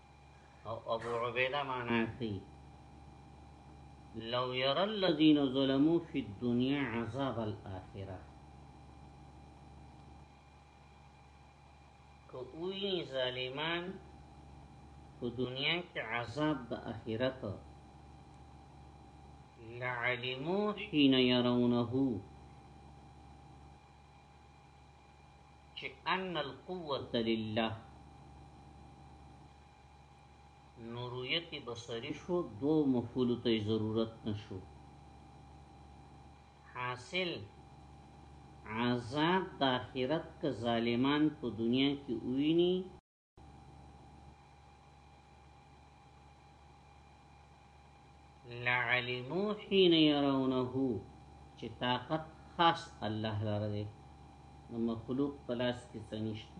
او ابو عبیده معنا کوي لو يرى الذين ظلموا في الدنيا عذاب الاخره کوئی ظالمان په دنیا کې عذاب د اخرت لعلمو حين يرونه چې ان القوه لله نوریت بصری شو دو مفعول ته ضرورت نشو حاصل عذاب د آخرت که ظالمان په دنیا کې ویني لعلمو حين يرونه چې طاقت خاص الله لره دی نو مخلوق پلاس کې څه نشته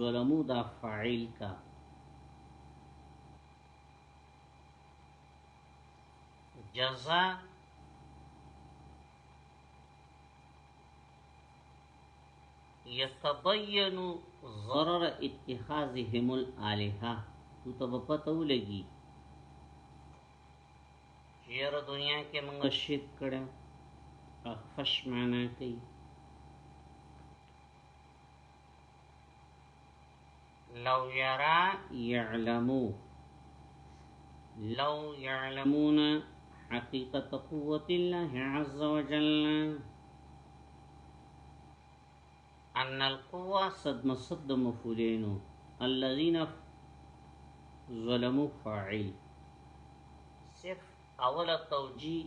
ظلمو دا فاعل کا جزا يتبين ضرر اتخاذهم الالهه تو ته په پته ولګي چیر دنیا کې موږ شرک کړو اخفش معنا کوي لو یرا یعلمو لو يعلمون حقيقة قوة الله عز وجل أن القوة صد مصد مفولينو الذين ظلموا فاعل اول توجی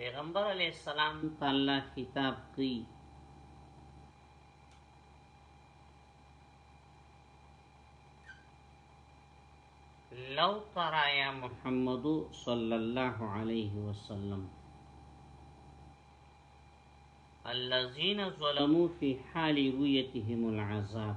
پیغمبر علی السلام ته الله خطاب کوي لو ترى يا محمد صلى الله عليه وسلم الذين ظلموا في حال رؤيتهم العذاب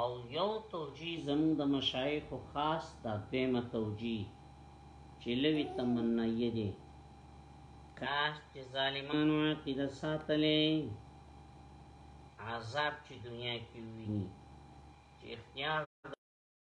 او یو توجی زمون د مشایخ خاص دا دویمه توجی چې لوی تمنای دی کاش چې ظالمانو عقیده ساتلې عذاب چې دنیا کې ویني چې اختیار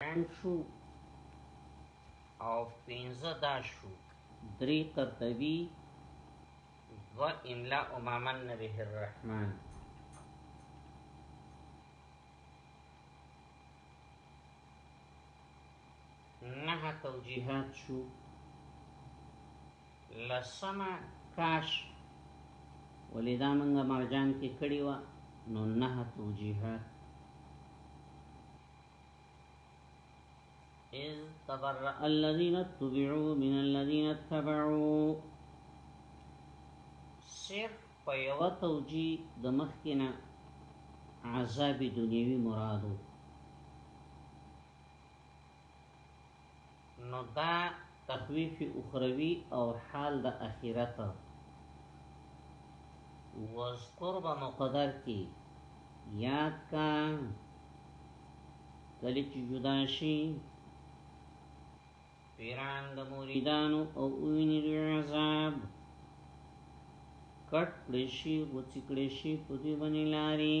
پنځ شو او پنځه دا شو درې قرطبي و املا امامن به الرحمن نه توجیهات شو لسمه کاش ولیدا منګه مرجان کې کړي و نو نه توجیهات إذ تبرأ الذين اتبعوا من الذين اتبعوا صرف پیو توجی دمخینا عذاب دنیوی مرادو نو دا تخویف اخروی او حال د اخرت وذکر با مقدر کی یاد کا کلی چی جدا شی پیران د موریدانو او اوینی دوی عذاب کټ کلیشی غوچی کلیشی پدی بنی لاری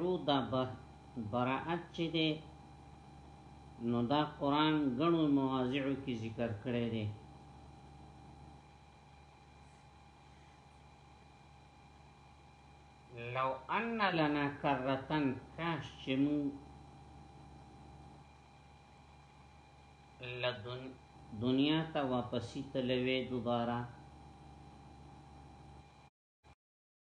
نو دا به براعت چې دی نو دا قرآن غنو مواضعو کی ذکر کړی دی لو ان لنا کرتن کاش چې مون لدن دنیا ته واپسی تلوي دوباره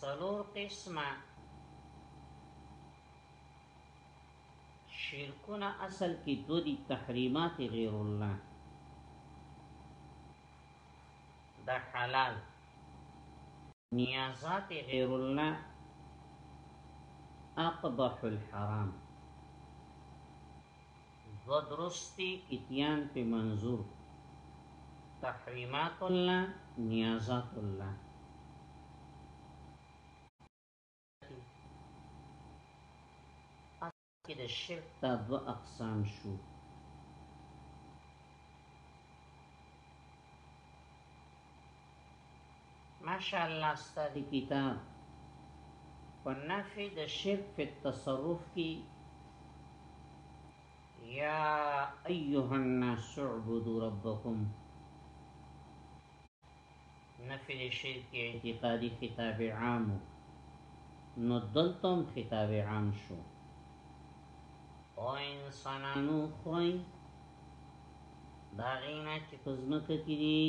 څلور قسمه شرکونه اصل کې دو دي تحریمات غیر الله دا حلال نیازات غیر الله اقبح الحرام دو درستی اتیان پی منظور تحریمات الله نیازات الله کې د شرک دا دو اقسام شو ماشاءالله ستا دی کتاب په نفی د شرک په تصرف کی یا ایها الناس اعبدوا ربکم نفی د شرک اعتقادی خطاب عام نو دلتم خطاب عام شو او انسانانو خوای دا غینا چې پزمکه کړي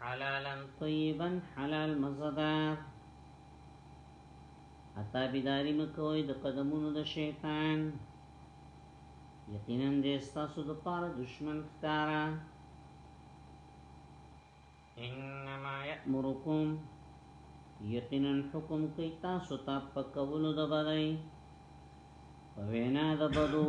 حلالا طیبا حلال مزدار اتا بیداری مکوی د قدمونو د شیطان یقینا دې ستاسو د پاره دشمن ښکارا انما یامرکم یقینا حکم کوي تاسو ته په کولو د بدای په وینا د بدو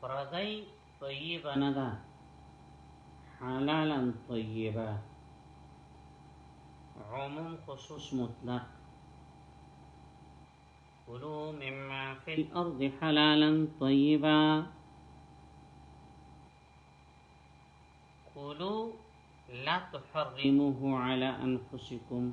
پردائی طيبا ندا حلالا طيبا عموم خصوص مطلق كلوا مما في الأرض حلالا طيبا كلوا لا تحرموه على أنفسكم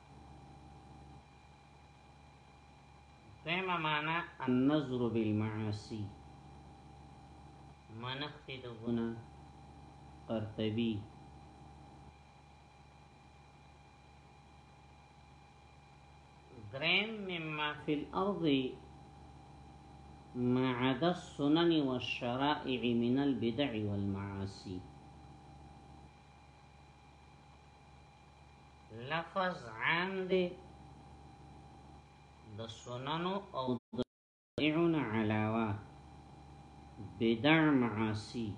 دیمه معنا النظر بالمعاصی منخت دغنا قرطبی قدرين مما في الأرض ما عدا السنن والشرائع من البدع والمعاصي لفظ عام دی د سننو او د بدعون علاوه بدع معاصی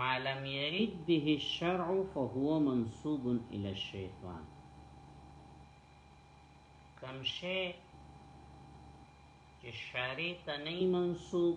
ما لم يرد به الشرع فهو منصوب الى الشيطان کم شی چې شارع ته نه منصوب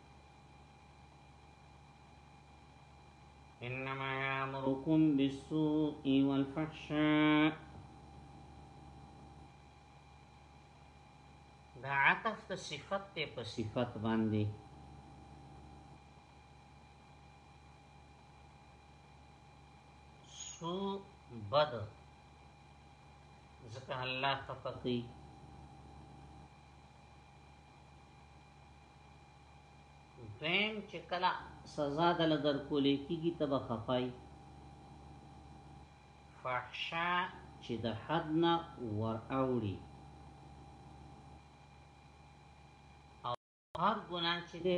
انما يامركم بالسوء والفحشاء دا عطف ته صفت ته په صفت باندې سو بد ځکه الله خفقي دویم چې کله سزا د لدر کولې کیږي تب خفای فحشا چې د حد نه ور اوړي او هر ګناه چې ده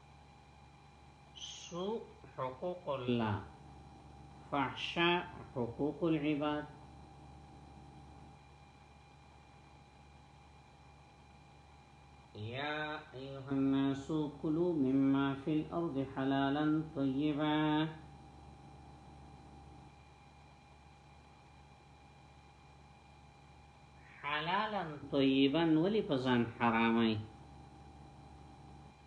سوء حقوق الله فحشا حقوق العباد يا أيها الناس كلوا مما في الأرض حلالا طيبا حلالا طیبا ولی پزان حرامای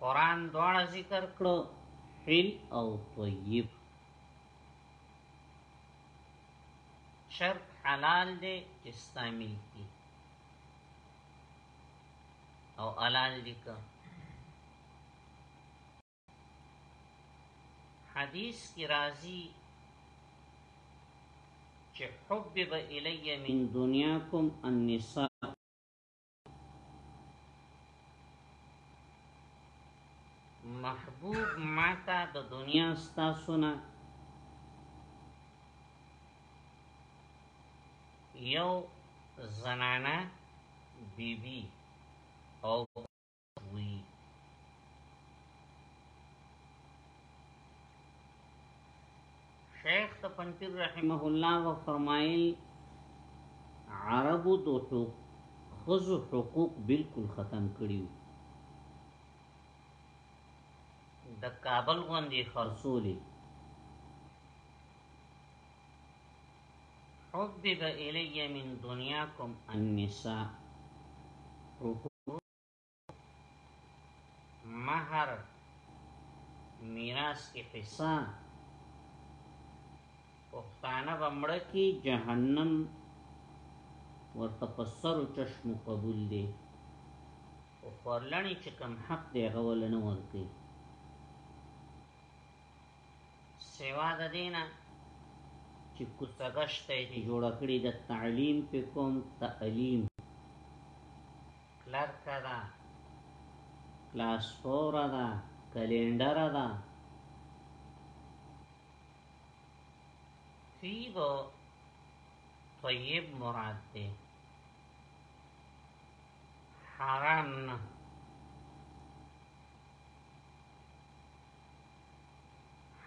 قرآن دواړه ذکر کړو حل او طیب شرط حلال دی استعمال کی او حلال دی که حدیث کی راضی چې حبب الی من دنیاکم النساء محبوب ماتا د دنیا ستاسونه یو زنانه بیبی بی او شیخ سپنپیر رحمه الله و فرمایل عربو دو حقوق خذ حقوق بالکل ختم کړیو د کابل غوندې خرصولې حبب الی من دنیاکم النساء مہر میراث کې حصہ پښتانه بمړه کې جهنم ورته په سر او چشمو قبول دي او خورلنی چې کم حق دی غول نه ورکي سیوا د دینه چې کوڅګشته دې جوړ کړی د تعلیم په کوم تعلیم کلرک دا کلاس 4 دا کلندر دا طیب طیب مراد دی حرام نه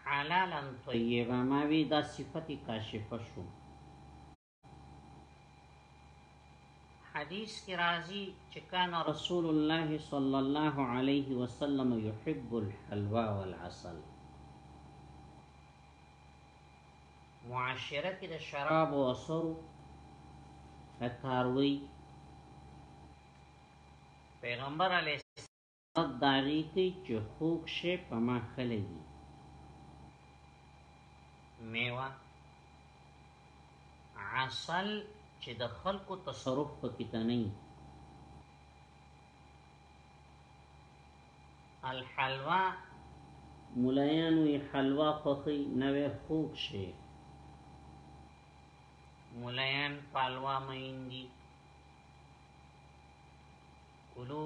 حلالا طیبا ما وی دا صفت کاشفه شو حدیث کی راضی چکان رسول الله صلی الله علیه وسلم یحب الحلوا والعسل معاشره کی د شراب او اثر کاروي پیغمبر علیه حد داغی کئی چه خوک شی په ما ښه لګی میوه عسل چې د خلکو تصرف پکې ته نه الحلوا ملایانو یې حلوا خوخی نوې خوک شي ملایان پالوا مېندي کلو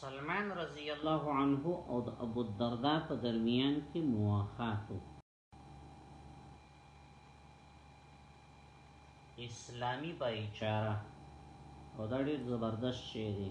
سلمان رضی الله عنه او د ابو الدرداء په درمیان کې مواخات اسلامی بایچاره او دا ډیر زبردست شی دی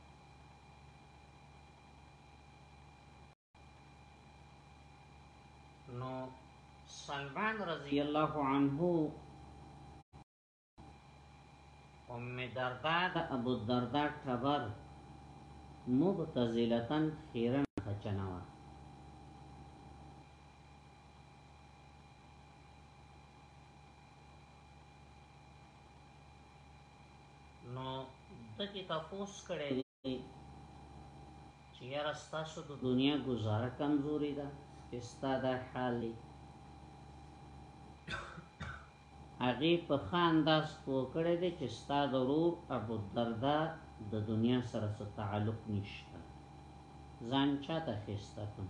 نو سلمان رضی الله عنه ام دردا د ابو دردا خبر مبتزلتن خیرن خچنوا نو ده کې تپوس کړی دی چې یاره ستاسو د دنیا گزاره کمزوري ده چې ستا دا حال دی هغه په خان داس پو کړی دی چې ستا ضرور ابو دردا د دنیا سره څه تعلق نشته ځان چاته خسته کوم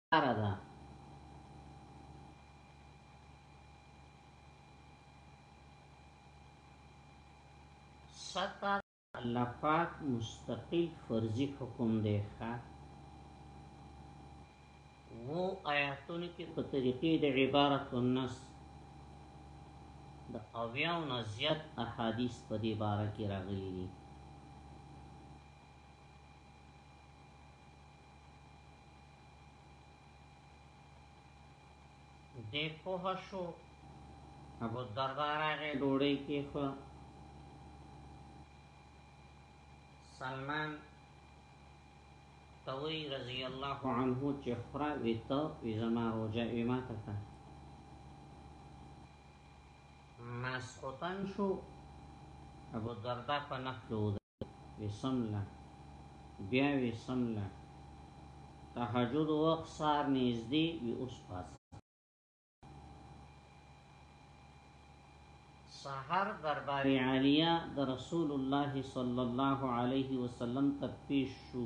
لاره ده ستر الله پاک مستقل فرضی حکم دی ښا وو آیاتونو کې په طریقې د عبارت النص د اویاو نه زیات احادیث په دې باره کې راغلي دي دې پوه شو ابو الدرداء راغې ډوړې کې خو سلمان توي رضی الله عنه چې خورا ویته وی زما روزه یې ما ته کا ماسخوتن شو ابو الدرداء په نفلو وسملا بیا وسملا تهجد وخت سار نږدې وي اوس پاس سحر دربار عالیه د رسول الله صلی الله علیه وسلم ته پیش شو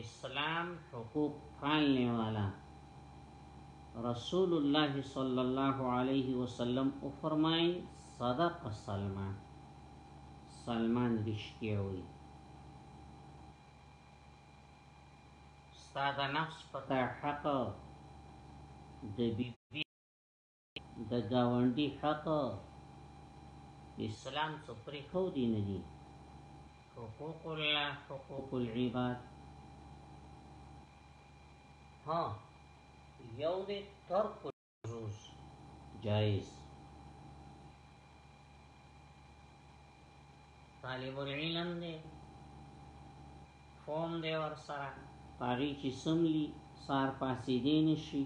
اسلام حقوق پالنے والا رسول الله صلی الله علیه وسلم او فرمای صدق سلمان سلمان رښتیا وی استاد نفس پتا حق د بی د گاونډي حق اسلام څو پرې خو دي نه دي حقوق الله حقوق العباد ها یو دې ترک روز جایز طالب العلم دې فوم دې ور سره پاری چې سملی سار پاسې دې نشي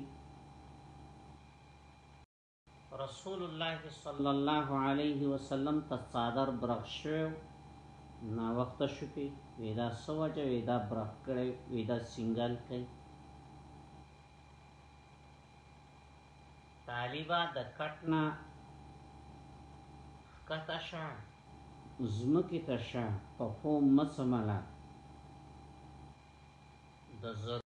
رسول الله صلی الله علیه وسلم ته صادر برغ شو نا وخت شو پی ودا سوجه ودا برغ کړي ودا سنگل کړي طالبا د کټنا کتا شا زمکی تشا په فوم مڅملا د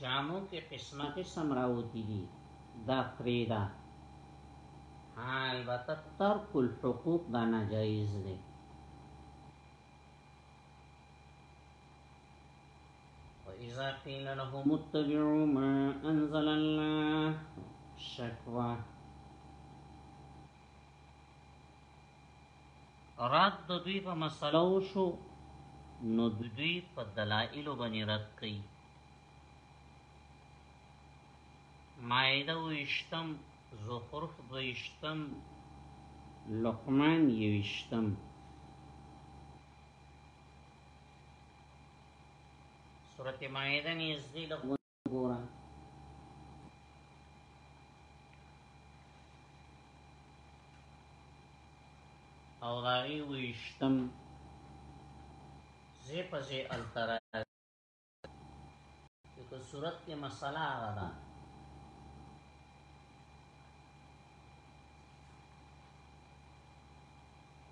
جامو کې قسمه قسم راوتی دي دا فریدا ها البته ترک الحقوق دا ناجایز دی وإذا قيل لهم اتبعوا ما أنزل الله شكوى رد د دوی په مسله وشو نو د دوی په دلایلو باندې رد کړي مائده وشتم زخرف دوشتم لقمان یوشتم سورت مائده نیزدی لقمان وګوره. او راغی ویشتم زی پزی التراز چکه صورت کی مسئلہ آغا دا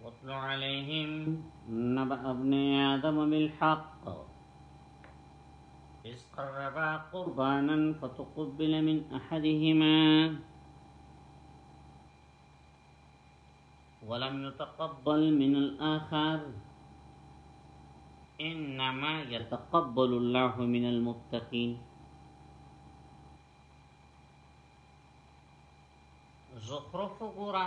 واتل عليهم نبأ ابن آدم بالحق إذ قربا قربانا فتقبل من أحدهما ولم يتقبل من الآخر إنما يتقبل الله من المتقين زخرف قرأ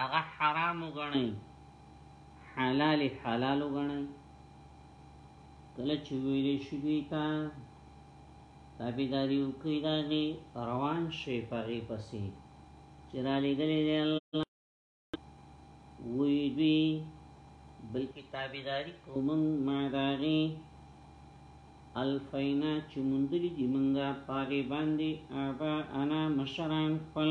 هغه حرام وګڼي حلال حلال وګڼي کله چې ویل شي دوی ته تابعداري وکړي دا غي روان شي پغي پسې چې را لګلې دی الله وی دوی بلکې تابعداري کوم ما داغي الفینا چې مندلې دي منګه پاغي باندې ابا انا مشران خپل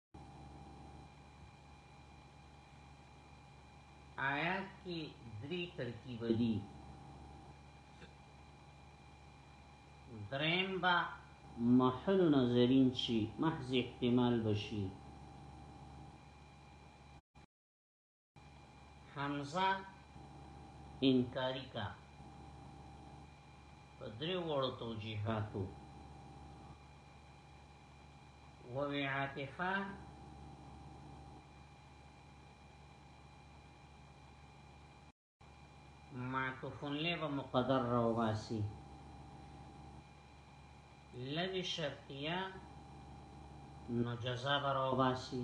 آیات کې درې ترکیب دي دریم با محل نظرین شي محض احتمال بشي حمزه انکاری کا په درې وړو توجیهاتو و عاطفه معطوفن له به مقدر راو باسي لوي شرطيه نو جزا راو باسي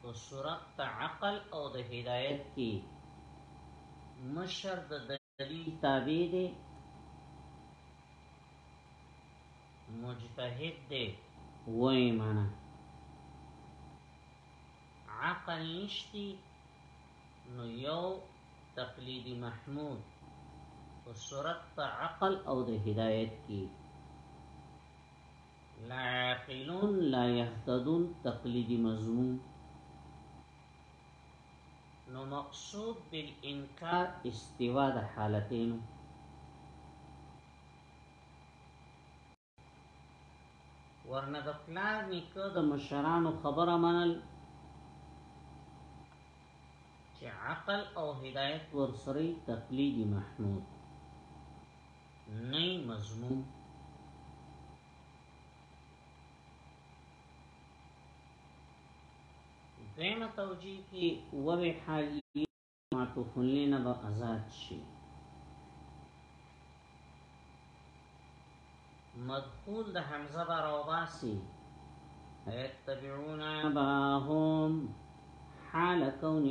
په صورت د عقل او د هدایت کې مشر د دلیل تابع دی مجتهد دی وای معنا عقل نشتی نو یو تقلید محمود په صورت عقل او د هدایت کې لا يعقلون لا يهتدون تقليدي مضمون نو مقصود بالانکار استوا د حالتینو ورنه د پلار نیکه د مشرانو خبره منل چې عقل او هدایت ورسره تقلیدی محمود نئ مضمون دویمه توجیه کی ووی حالی معطوفنلی نه با ازاد شي مدخول د حمزه بر او باسی یتبعون باهم حال کونی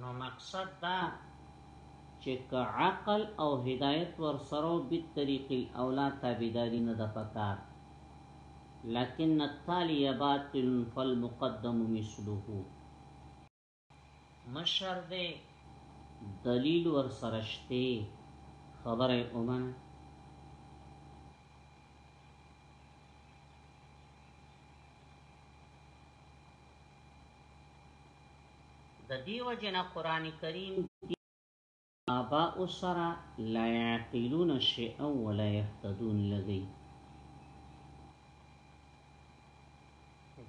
نو مقصد دا چې که عقل او هدایت ور سره به طریق الاولا تابعداري نه ده پکار لكن التالي باطل فالمقدم مثله مشر دې دلیل ور سره شته خبره اومنه د دیو جن قران کریم کې ابا اسرا لا يعقلون شيئا ولا يهتدون لګي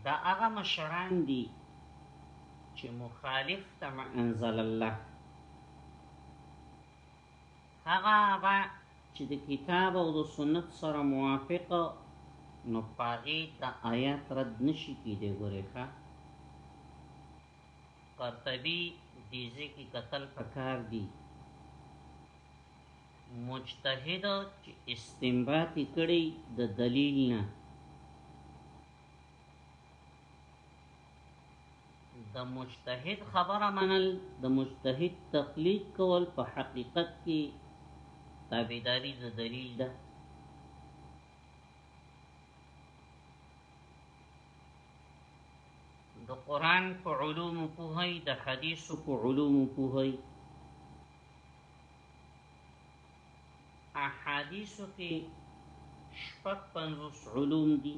دا هغه مشران دي چې مخالف تم انزل الله هغه هغه چې د کتاب او د سنت سره موافق نو په هغې د آیات رد نه شي کېدی ګورئ ښه قرطبي دې ځای کې کتل پکار دي مجتهد چې استنباط یې کړی د دلیل نه د مجتهد خبره منل د مجتهد تقلید کول په حقیقت کې تابعداري د دلیل ده د قران په علوم په هي د حدیث په علوم په هي احادیث کې شپږ پنځوس علوم دي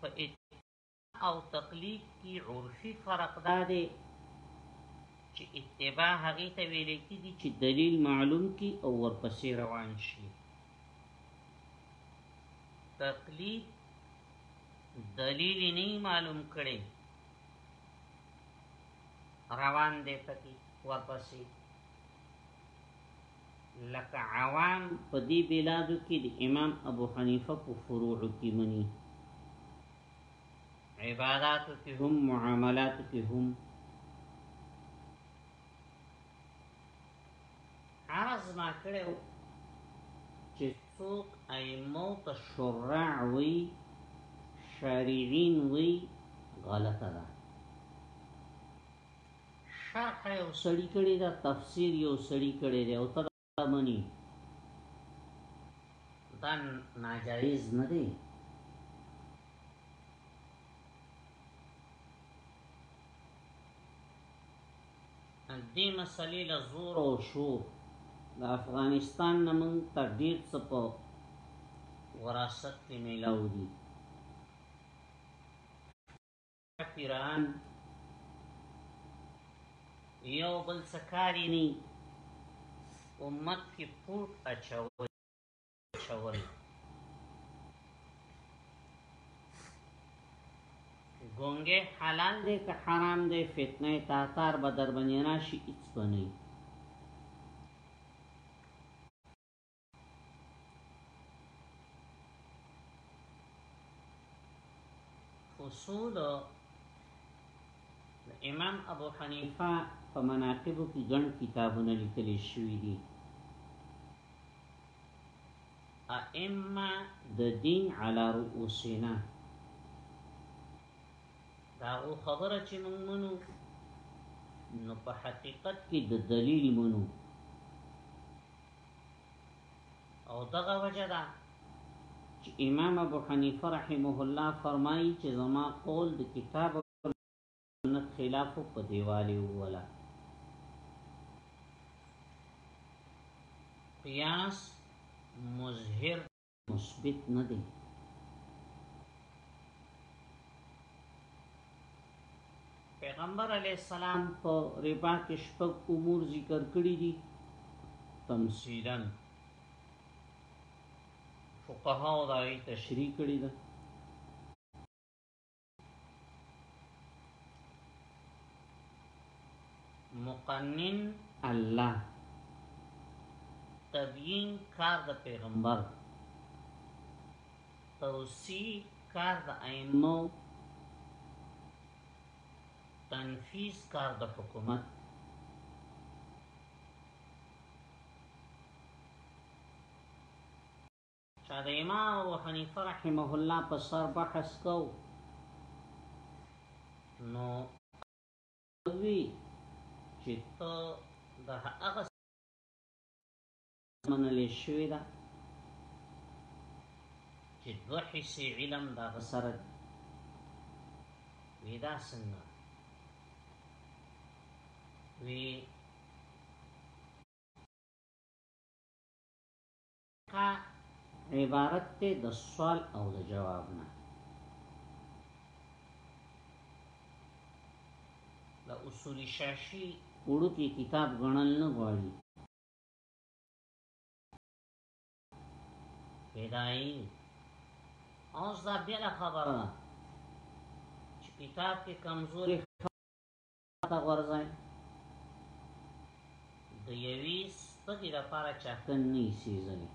په او تقلید کې عرفي فرق دا دی چې اتباع هغه ته ویل کېږي چې دلیل معلوم کی او ورپسې روان شي تقلید دلیل نه معلوم کړي روان دی پکې ورپسې لکه عوام په دې بلادو کې د امام ابو حنیفه په فروعو کې مني عباداتو کې هم معاملاتو کې هم عرض ما کړو چې څوک ائمه ته شرع وي شارعین وي غلطه ده شرح یو سړی کړی ده تفسیر یو سړی کړی ده او ته دا منی دا ناجایز نه دی دې مسلې له زور او شو د افغانستان نه مونږ ته ډیر څه په وراثت کې میلاو دي کافران یو بل سکاری نی امت کی پوت اچول اچول گونگه حلال دی که حرام دی فتنه تاتار با دربنی راشی ایچ بنی اصول امام ابو حنیفه په مناقبو کې ګڼ کتابونه لیکل شوي دي ائمه د دین علی رؤوسنا دا او خبره چې موږ منو نو په حقیقت کې د دلیل منو او دغه وجه ده چې امام ابو حنیفه رحمه الله فرمایي چې زما قول د کتاب او سنت خلاف په دیوالي وولا قیاس مظهر مثبت نه دی پیغمبر علی السلام په ربا کې شپږ امور ذکر کړی دي تمثيلا فقها او دای تشریح کړی ده مقنن الله تبیین کار د پیغمبر توسی کار د ائمه تنفیذ کار د حکومت چا د امام ابو حنیفه رحمه الله په سر بحث کو نو وی چې ته د هغه منل شوی دا چې دوه حصې علم د هغه سره وی دا څنګه وی کا عبارت ته د سوال او د جواب نه د اصول شاشي وړو کې کتاب غنل نه غواړي پیدای اوس دا بیا خبره ده چې کتاب کې کمزوري ته غورځای د یوې سپګې لپاره چاکن نه سیزنی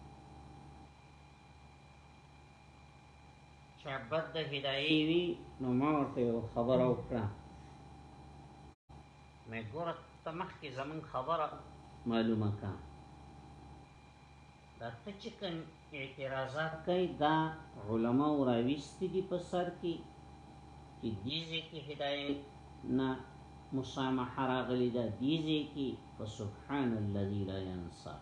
شعبت د هدایې وی نو ما ورته یو خبر او کړه مې ګوره ته مخکې زمون خبره معلومه کا دا ته چې کوم اعتراضات کوي دا علما او راويستي دي په سر کې چې دیزه کې هدايت نه مسامحه راغلی دا دیزه کې فسبحان الذي لا ينسى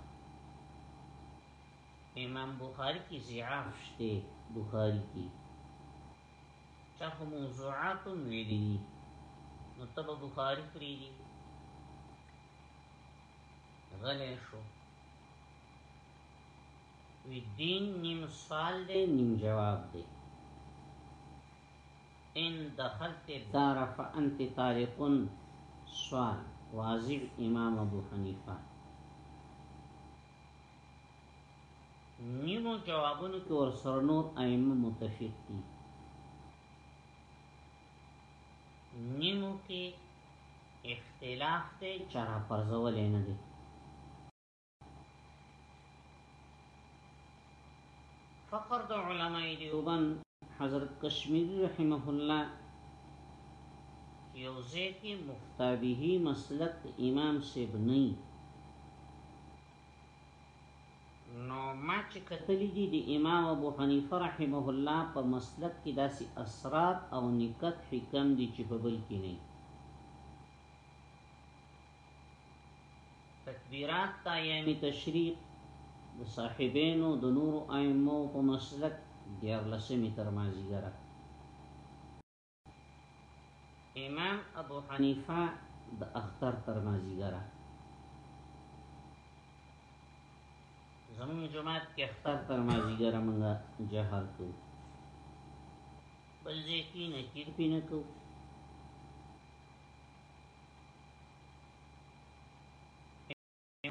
امام بخاری کی زعاف شته بخاری کی چا خو موضوعات ویلی نو تب بخاری پریدی غلی شو وی دین نیم سوال دی نیم جواب دی ان دخلت دار فانت طالقون سوال واضح امام ابو حنیفه نیمو جوابونو کې ورسره نور ائمه متفق دي نیمو کې اختلاف ته چرا پرځول نه دي فقر د علماء دیوبند حضرت کشمیری رحمه الله یو ځکه مفتابهی مسلک امام سیب نه نو ما چې کتلي دي د امام ابو حنیفه رحمه الله په مسلک کې داسې اسرار او نکت حکم دي چې په بل کې نه تکبیرات تا ایام تشریق د صاحبینو د نورو ائمو په مسلک دیارلسمې تر مازیګره امام ابو حنیفه د اختر تر مازیګره زمون جماعت کې اختر تر مازیګره موږ جهر کو بل ځای کې نه کیر پینه کو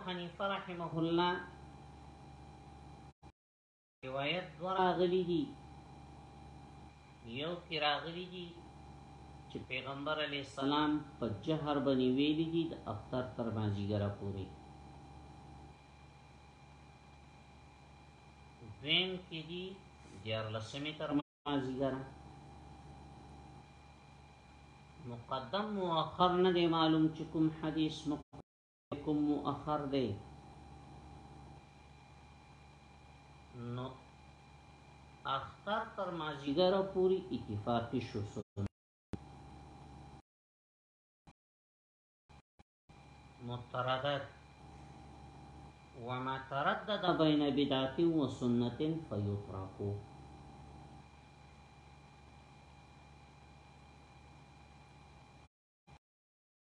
حنیفه رحمه الله روایت دو راغلی دی یو کی راغلی دی چې پیغمبر علی السلام په جهر باندې ویل دي د اختر تر مازیګره پورې دویم کې دي دیار لسمه تر مازیګره مقدم مؤخر نه معلوم چې کوم حدیث مقدم کوم مؤخر دی نو اختر تر مازیګر پوری اتفاقی شو متردد وما تردد بین بدعت و سنت فیترکو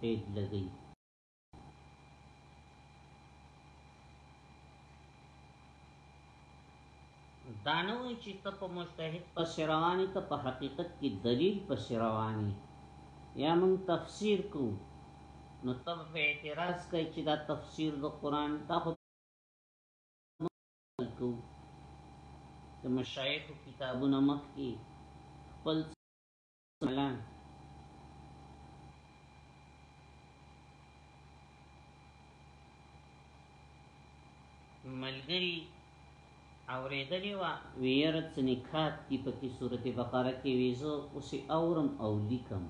پیج لګی دانو چې ته په مجتهد پس رواني ته په حقیقت کې دلیل پس رواني یا من تفسیر کو نو تب په اعتراض کوي چې دا تفسیر د قران ته کو د مشایخ کتابونه مخ کې خپل ملان ملګری اوریدلی وا ویرت نکات دی پکې سورته بقره کې ویزو اوسې اورم او لیکم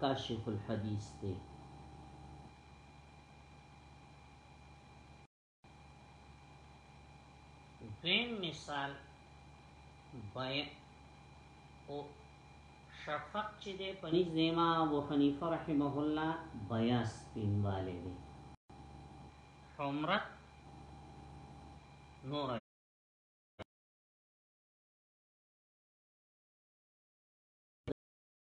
کاشف الحدیث ته دویم مثال بیا او شفق چې دی په نس دیما ابو حنیفه رحمه الله بیا سپینواله دی حمرت نور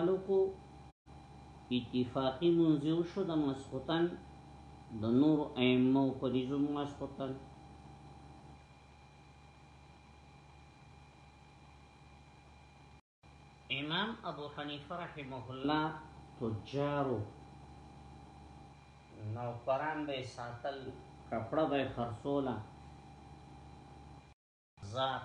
خلکو اتفاقی منځو شو د مسخوتن د نور ائمه په دې زوم مسخوتن امام ابو حنیفه رحمه الله تجارو نو قران به ساتل کپڑا به خرصولا زاد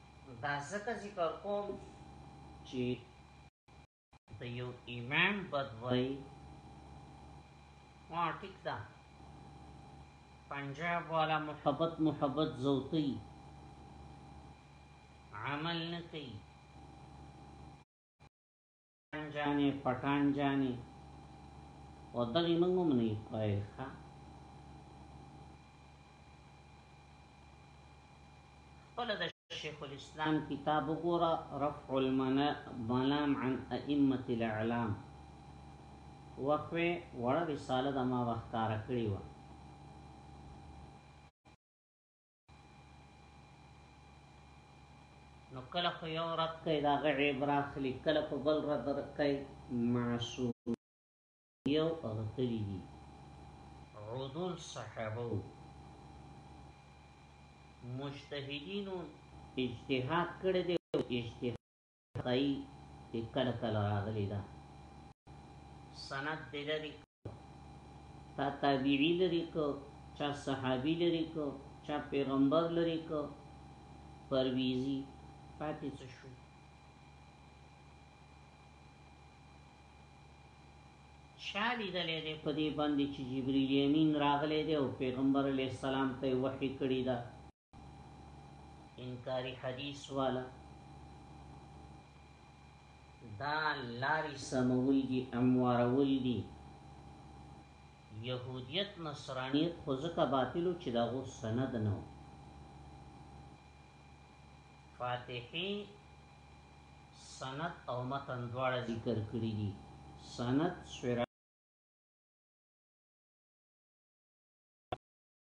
دا ځکه ذکر کوم چې د یو امام بدوی ما ټیک ده پنجاب والا محبت محبت زوتی عمل نه کوي جاني پټان جاني او دغه موږ هم نه کوي ښا خپل د شیخ الاسلام کتاب وګوره رفع المنام عن ائمه الاعلام وقفه وړه رساله د ما وختار کړی و نو کله خو یو رد کوي دا غړي براخلی کله په بل رد کوي معصوم یو اغتلی دي عدول صحابه مجتهدینو اجتهاد کړی دی اجتهاد تای په کل کل راغلی دا سند دی لري تا تابعی لري کو چا صحابی لري کو چا پیغمبر لري کو پرویزی پاتې څه شو شالی دلې دې په دې باندې چې جبرئیل امین راغلی دی او پیغمبر علی السلام ته وحی کړی دا انکاری حدیث والا دا لاری سمول دی اموارول دی یهودیت نصرانیت خو ځکه باطلو چې دا غو سند نه فاتحه سند او متن دواړه ذکر کړی دي سند سره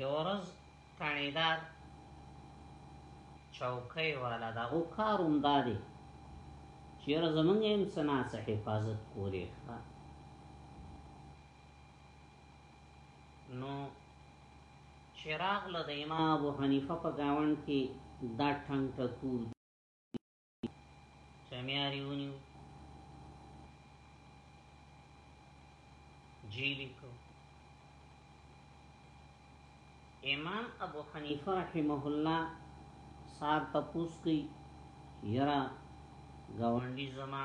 یو ورځ تانیدار چوکۍ والا دا غو کاروم دا دی چیرې زمونږ هم سنا څه حفاظت کولی ښا نو چراغ له امام ابو حنیفه په گاون کې دا ټنګ ټکو سمیاری ونیو جیلی کو امام ابو حنیفه رحمه الله صاحب تپوس کی یرا گاونډي زما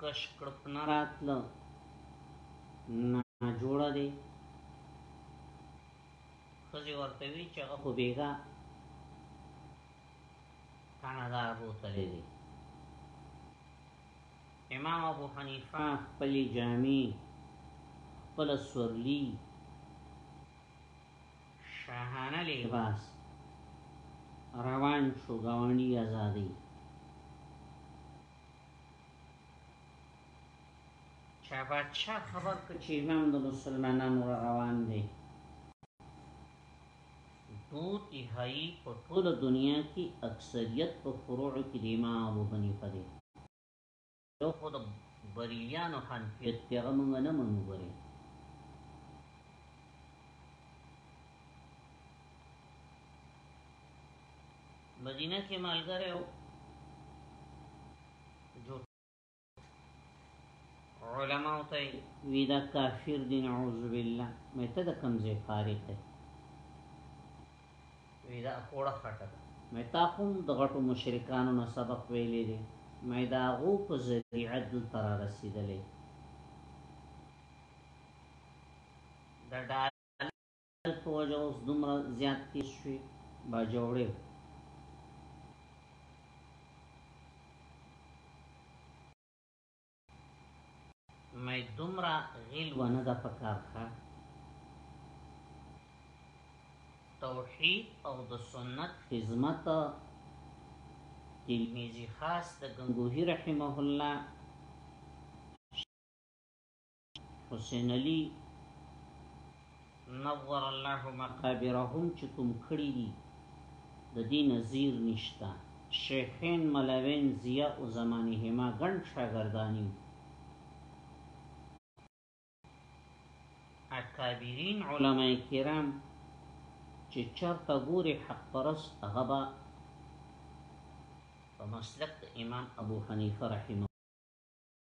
کش کړپ نه راتل نه جوړ دی خزي ورته وی چې هغه بیګا کانادا بوتلې دي امام ابو حنیفه خپل جامع خپل سورلی شاهانه لباس روان شو گاونډي ازادي چا بادشاہ خبر کړ چې امام د مسلمانانو روان دی دو تیهایی په ټوله دنیا کی اکثریت په فروعو کی د امام ابو حنیفه دی یو خو د بریلیانو حنفیت دی هغه موږ نه منو بری مدینه کې مالګره او جو علماء ته وی دا کافر دین اعوذ بالله مې ته د کمزې فارغ دی وی دا کوړه خټه مې تا کوم د غټو مشرکانو نه سبق ویلې دي مې دا غو په ذریعہ دل تر رسیدلې دا حل په وجه اوس دومره زیات تیز شوی با جوړې مې دومره غیل ونه ده پکار ښه توحید او د سنت خدمت تلمیزی خاص د گنگوهی رحمه الله حسین علی نور الله مقابرهم چې کوم کړی دي د دې نظیر نشتا شیخین ملوین ضیاء او زمانه هما ګڼ شاګردانی اکابرین علما کرام چې چرته ګوري حق پرست هغه به په مسلک امام ابو حنیفه رحمه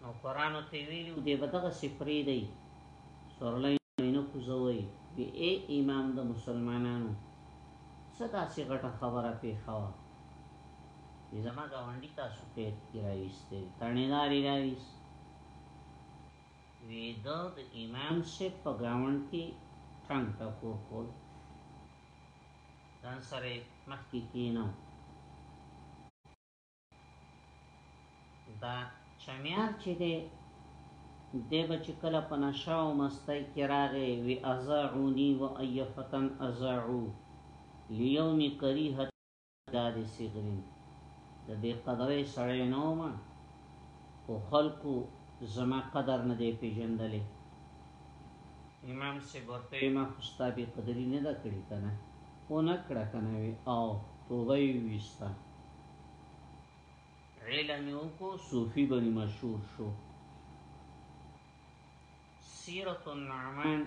نو قران ته ویلو دی بدغه سفری دی سورلای نه کوزوي وی اے امام د مسلمانانو صدا سی غټه خبره پیښوا زما گاونډي تاسو په کې راويسته تڼیداري راويس وی د امام سے په گاوند کې ټنګ ټکو کول ځان سره مخکې کینو دا چمیار چې دی دی به چې کله په نشه او مستۍ کې راغی وی ازاعوني و ایفتن ازاعو لیوم کریهه داد سیغرین د بې قدرې سړی نه وم خو خلکو زما قدر نه دی پیژندلی امام سی ورته ما خوستا بې قدري نه ده کړې که نه خو نه کړه که نه وي او توبه یې ویسته علم یو کو صوفی بری مشهور شو سیرت النعمان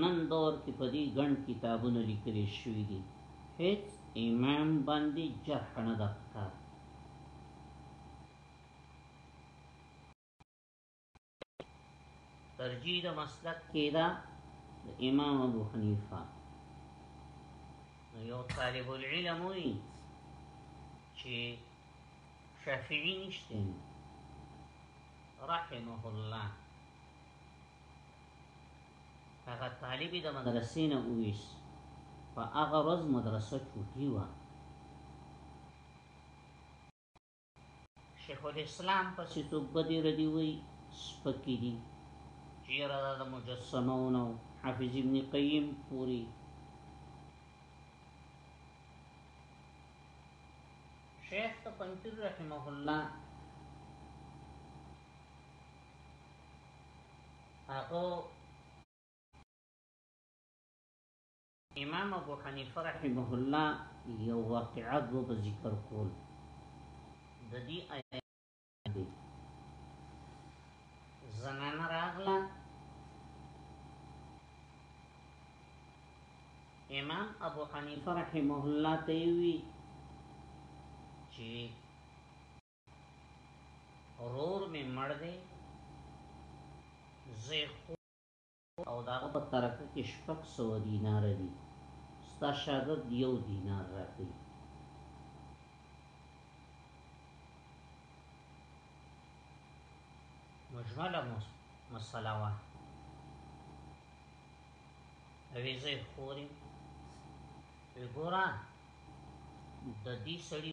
نن دور کې په دې ګڼ کتابونه لیکل شوي دي هیڅ امام باندې جرح نه ده ښکار ترجیح د مسلک کې دا امام ابو حنیفه یو طالب العلم وي چې شافعي نشته رحمه الله هغه طالب د مدرسې نه وویس په هغه ورځ مدرسه چوټي وه شیخ الاسلام پسې څوک بدی ردی وی سپکی دي چیرې دا د مجسمو نو حافظ ابن قیم پوری شیخ ته پنځیر رحمه الله هغه امام ابو حنیفه رحمه الله یو واقعات وو په ذکر کول د دې آیت دی زنانه راغله امام ابو حنیفه رحمه الله ته وی چې رور می مړ دی زه خو او د هغه په ترکه کې شپږ سوه دیناره دي، ستا شاګرد یو دینار راکوي. مجمله مسله وه اوی زه خوریم وی ګورا د دې سړي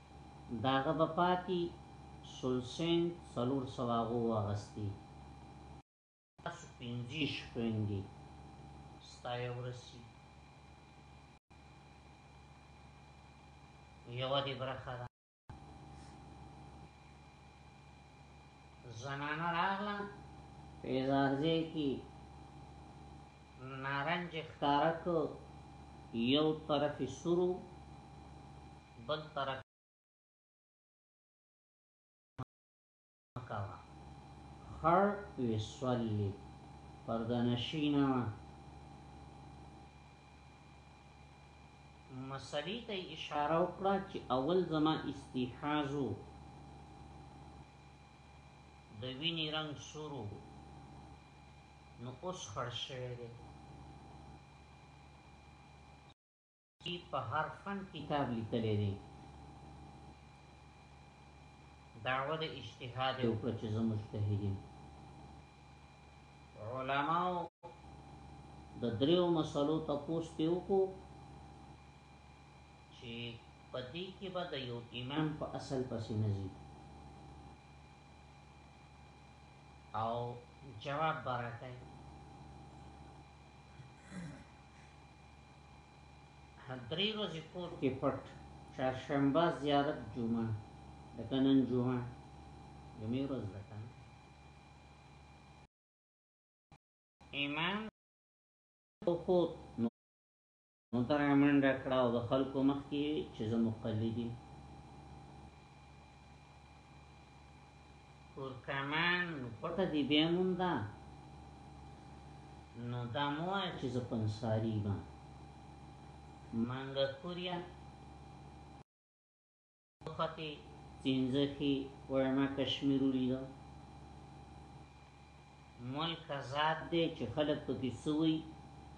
داغه به پاتی شول سنګ څلور سوا غو واغستی. تاسو پنځیش خویندی ستا یو رسی یوه دی برخه ده زنانه راغله په اظهار ځای کی نارنج یې ښکاره کړ، یو طرف یې سور و، بل طرف یې ځمکه وه. خړ وې سول یې پرده نشینه وه. مسلې ته یې اشاره وکړه چې اول زما استیحاز و، د وینې رنګ سور و، نو اوس خړ شوی دی. چي په هر فن کتاب لیکلی دی دعوه د اجتهاد یې وکړه چې زه مجتهد یم. علماو د دریو مسلو تپوس ته وکړو چې په دې کې به د یو امام په اصل پسې نه ځي. او جواب براکای درې ورځې کور کې پټ چهارشنبه زیارت جمعه د کنن جمعه جمعه ورځ ده امام وخوت محترم منډه کړه او د خلکو مخ کې چې زه مقلدي کور کمان پټه دی بیا موندا نو دا مو چې زه پنساری ما منګه کوریا خطي تینځخي وړما کشمیر ولیدو ملک آزاد دی چې خلک پکې سوي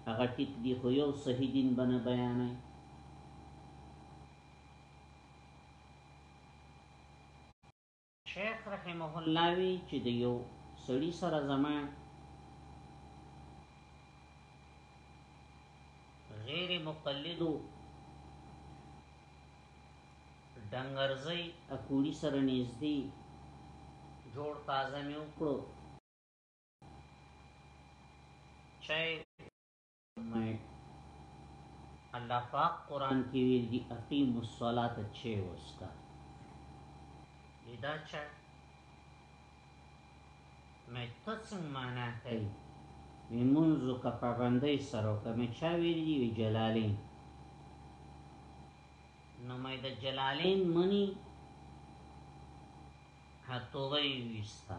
هغه ټیک دی خو یو صحیح دین بنه بیانای شیخ رحمه الله وی چې د یو سړی سره زما غیر مقلدو دنګرزی اکوړی سره نږدې جوړ تازه مې وکړو چای الله پاک قران کې ویل دي اقیم الصلاه چې وسکا دا چې مې تاسو معنا کوي مې منځو کا پابندۍ سره کومې چا ویل دي جلالین نو مې د جلالین منی هتوغی وستا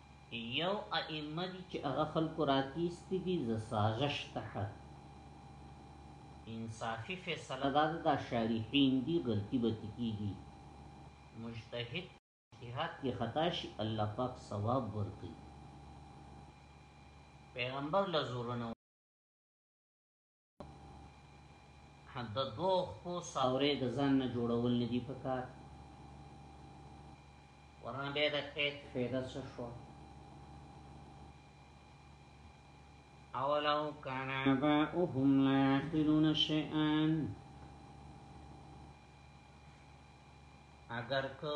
یو ائمه دي چې هغه خلکو راکیستي دي د سازش تحت انصافي فیصله دا ده دا شارحین دي غلطي به کیږي مجتهد اجتهاد کې خطا شي الله پاک ثواب ورکړي پیغمبر له زور نه د دوه خو ساورې د ځان نه جوړول نه دي پکار ورنه به د کېک فایده څه شو اولو کان آباؤهم لا يعقلون شيئا اگر که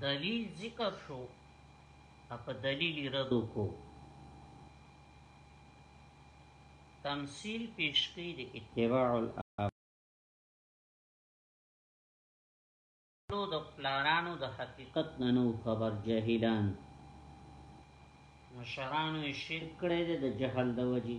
دلیل ذکر شو اپ دلیل رد کو تمثيل پیش کړي د اتباع الاب نو د پلارانو د حقیقت نه نو خبر جاهلان مشرانو شرک کړي د جهل د وجي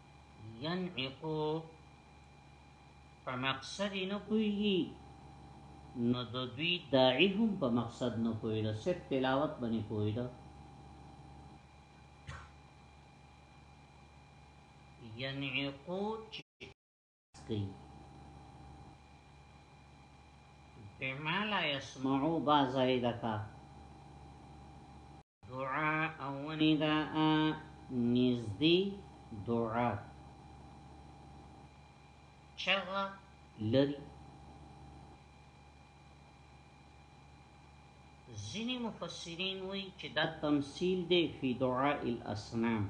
ينعقو په مقصد نه کوي نو د دوی داعی هم په مقصد نه کوي دا صرف تلاوت باندې کوي دا ينعقو کوي بما لا يسمعو با زائد کا دعا او نداء نزدی دعا چغا لری زینی مفسرین وی چې دا تمثیل دی فی دعاء الاسنام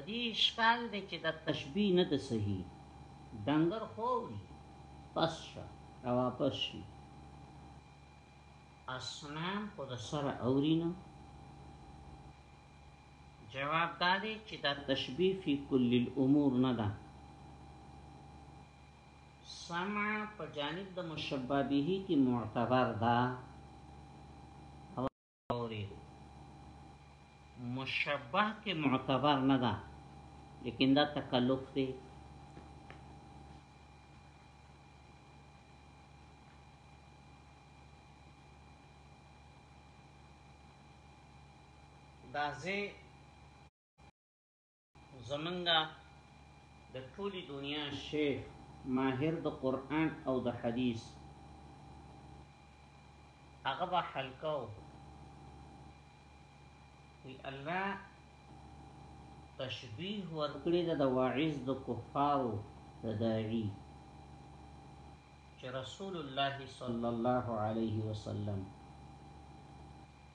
په دې اشکال دی چې د تشبیه نه ده صحیح دنګر خوري پس شا را واپس شي اسنام خو د سره اوري نه جواب دا دی چې دا تشبیه فی کل الامور نه ده سمع په جانب د مشبابه کی معتبر ده اوري مشبه کې معتبر نه ده لیکن دا تکلف دی دا زه زمنګا د ټولي دنیا شیخ ماهر د قران او د حدیث هغه به حلقو وی الله تشبیه ورکړي د واعظ د کفارو د داعی چې رسول الله صلی الله علیه وسلم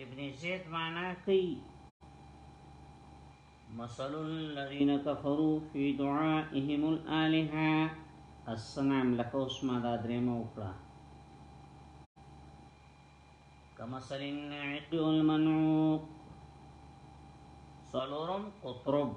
ابن زید معنا کوي مثل الذين كفروا في دعائهم الآلهة الصنام لکه اوس ما دا دریم وکړه كمثل النعق والمنعوق صلورم قطرب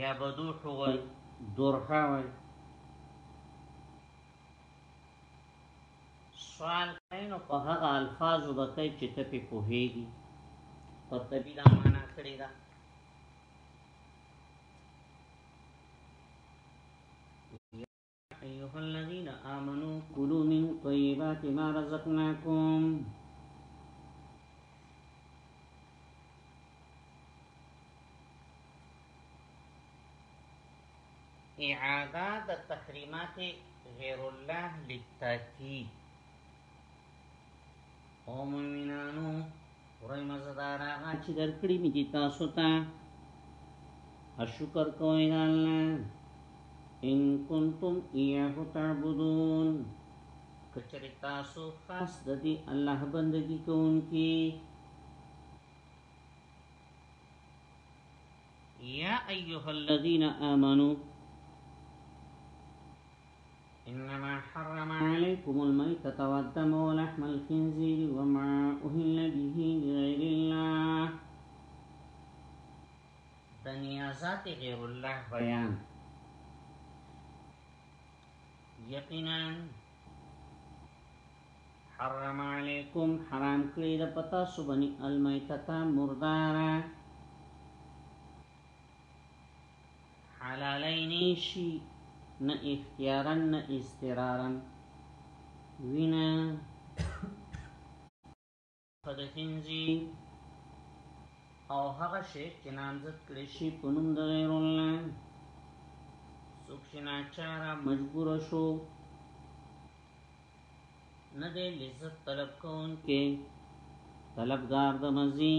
یا بدوح وای دورحا وای سوال کینو په هغه الفاظ وبکې چې ته په پوهېږي په تبي دا معنا کړی دا ايها الذين امنوا كلوا من طيبات ما رزقناكم اعاده د تحریمات غیر الله للتاکید او مومنانو ورای مزدار هغه چې درکړي مې دي تاسو ته شکر کوئ د الله ان کنتم ایاه تعبدون کچری تاسو خاص د دې الله بندگی کوونکی یا ایها الذین آمنو إنما حرم عليكم الميتة والدم ولحم الخنزير وما أهل به لغير الله دنيازات غير الله بيان نعم. يقنا حرم عليكم حرام كريد د پتا سبنی المیتتا مردارا حلالای نیشی نه اختیارا نه استرارا وینا قد خنزی او هغه شی چې نامزد کړی شي په نوم د غیر الله څوک چې ناچاره مجبور شو نه دی لذت طلب کوونکی طلبګار د مزي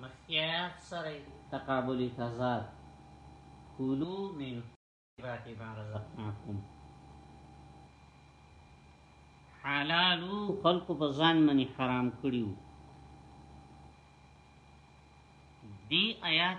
مخکیات سره تقابل تضاد کولو من طیبات ما رزقناکم حلالو خلق په ځان منی حرام کړیو دی آیات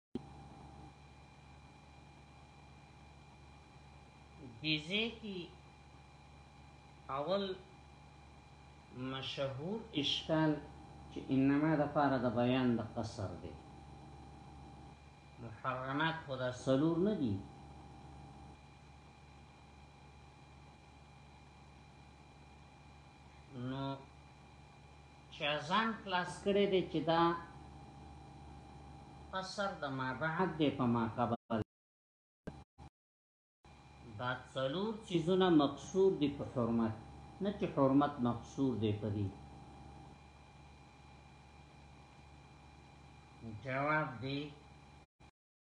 دیزه کی اول مشهور اشکال چې انما د پاره د بیان د قصر دی محرمات خدا سلور نه دي نو چې ازان خلاص کړی دی چې دا قصر د ما بعد دی په ما قبل دا څلور چیزونه مقصور دی په حرمت نه چې حرمت مقصور دی په دی جواب دی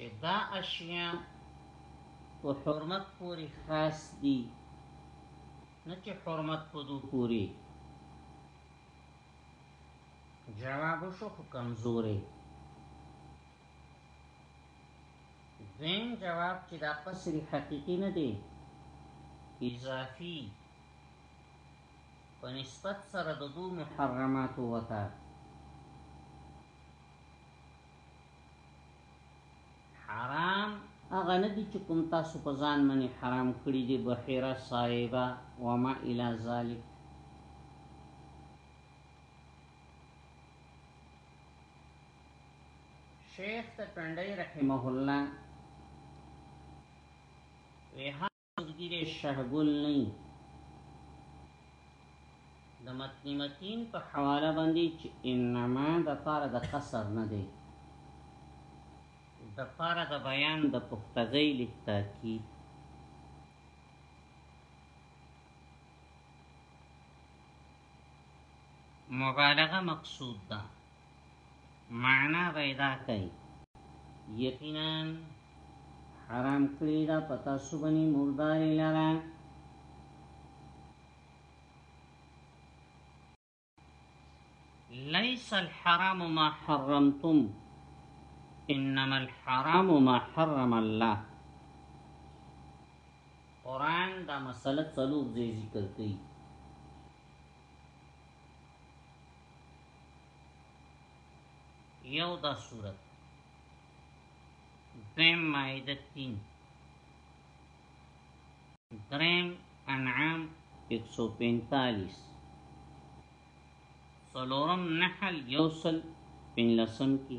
چې دا اشیاء په حرمت پوری خاص دي نه چې حرمت په دو پوری جواب شو خو کمزورې دویم جواب چې دا قصری حقیقی نه دی اضافی په نسبت سره د دو محرماتو وته حرام هغه نه دي چې کوم تاسو په ځان باندې حرام کړی دي بحیره صایبه وما الی ذلک شیخ ته ټنډی رحمه الله ګیره شهګل نه د متن متین په حواله باندې چې انما د پاره د قصر نه دی د پاره د بیان د پختګۍ لتاکی مبالغه مقصود ده معنا پیدا کوي یقینا حرام کړی دا پتا سبنی مرداری لرا ليس الحرام ما حرمتم انما الحرام ما حرم الله قرآن دا مسله څلور ځای ذکر کوي یو دا صورت دویم مائده تین درم انعام 145 سلورم نحل یوصل پنلسم کی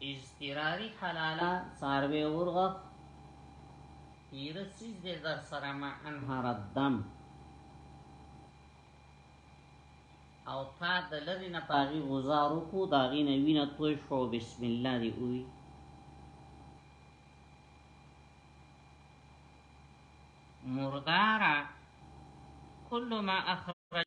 اضطراری حلالا ساروی ورغخ تیره سیز دی در سره ما انهار الدم او تا د لری نه پاغي غزار کو دا غي نه وینه توي شو بسم الله دی وی مردارا كل ما اخرج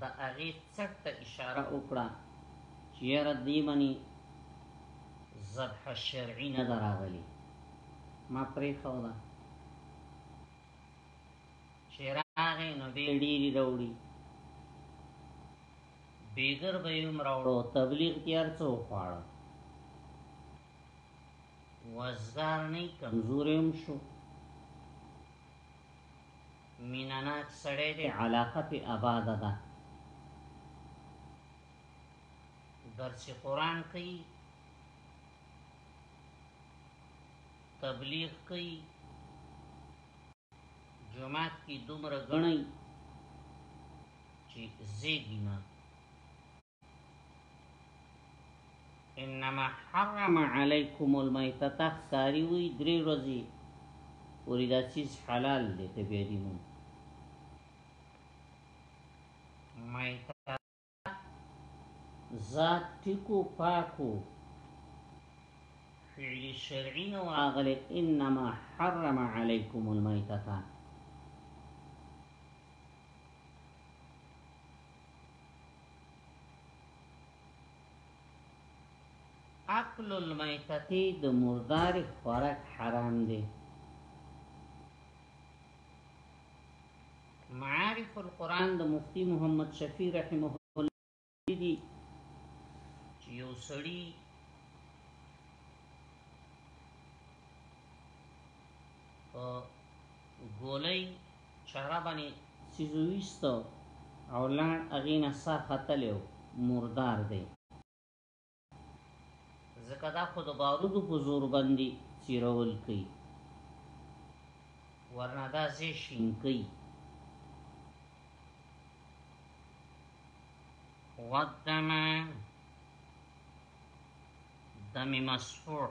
د هغې څټ ته اشاره وکړه چې یاره دې باندې ذبح شرعي نه ده راغلې، ما پرېښوده چې راغی نو بې ډېري راوړي، بېګر به یې هم راوړو، تبلیغ دې هر څه وخواړه، وزګار نه کمزوری هم شو. میناناک سړی دی علاقه پی آباد ده درس قرآن کئی تبلیغ کئی جماعت کی دومره گنئی چی زیگی نه انما حرم علیکم المیتتا خکاری وی دری رزی ولی دا چیز حلال دی تبیدی مون میتتا ذات تکو پاکو فعل شرعی نو آغلی انما حرم علیکم المیتتا اکل المیتتی د مرداری خوراک حرام دی معارف القرآن د مفتی محمد شفیع رحمه الله دی چې یو سړی ګولۍ چاره باندې سیزو ویستو او لاړ اغینا سر ختلیو مردار دی زکه دا خود بارودو په زور باندې چیرول کوي ورنه دا زی شین کوي ودمه دم مسفوح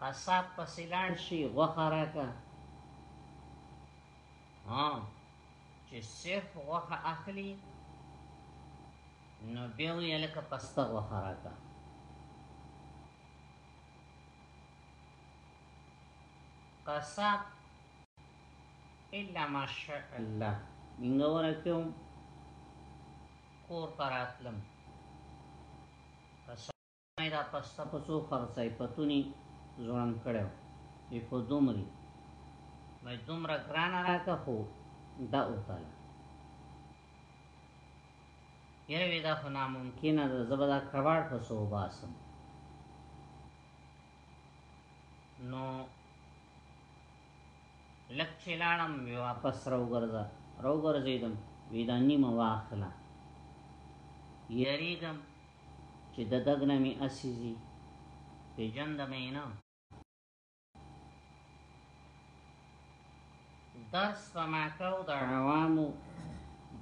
قصاب پسې لاړ شي غوخه راکا ها چې صرف غوخه اخلي نو به یې لکه پسته غوخه راکا قصاب الا ماشاء الله منګور کوم کور ته راتلم پس مې دا پسته په څو خرڅای پتونی ځوړند کړو وی په دومري مې دومره ګران راکه خو دا اوتاله یره وی دا خو ناممکنه ده زبدا کباړ په سو باسم نو لږ چې لاړم وی واپس راوګرځه راوګرځیدم وی دا نیمه واخله یریګم چې د دغنه می اسیزي پیجند مې نه درس په ماکو د عوامو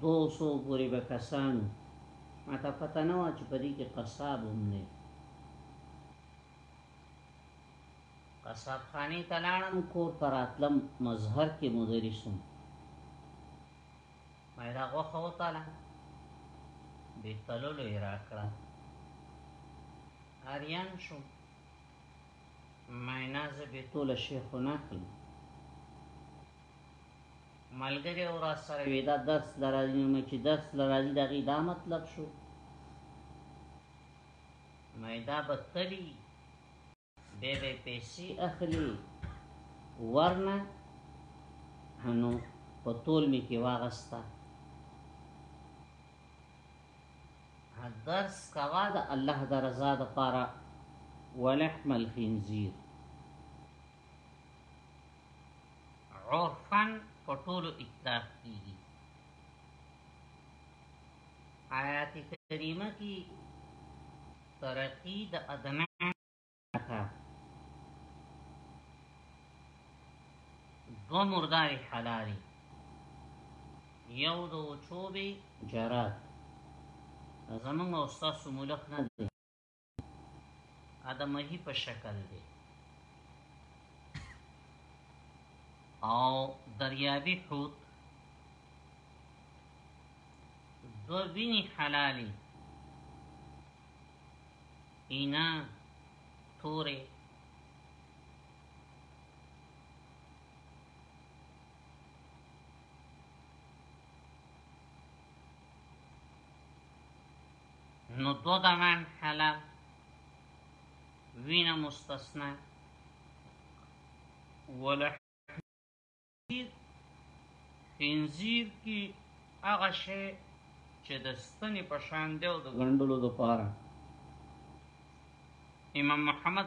دو سو پوری به کسانو ما ته پته نه و چې په دې کې قصاب هم نه قصاب خانه ته لاړم کور ته راتلم مظهر کې مدرسم ما دا غوخه وتاله به تللو یې راکړه اریان شو مایناز به تول شیخ ناکل ملګری او را سره ویدا درس لرازی نو چې درس لرازی دغه دا مطلب شو مېدا بتلی به به پیسې اخلي ورنه نو په تول می کې واغستا درس کوا د الله د رضا د پاره ولحم الخنزير عرفن په ټولو اطلاق کیږي آیات کریمه کی ترقی د ادنه دو مرداری حلالی یو د وچوبې جرات زمونږ او ستاسو ملک نه دی ادمهی په شکل دی او دریابی حوت دو وینی حلالی اینا توره نو دو دمان حلال وینه مستثنا ولح خنزیر کی هغه شی چې د ستنې په شان دی او د غندلو لپاره امام محمد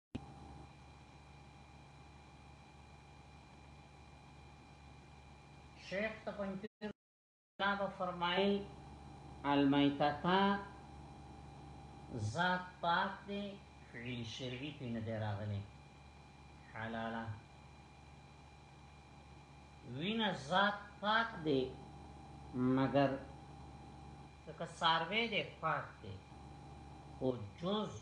شیخ ته پنځیر الله به فرمایل المیتتا ذات پاک دی فعل شرعی پی نه راغلی حلالا وینا ذات پاک دی مگر که ساروی دی پاک دی او جز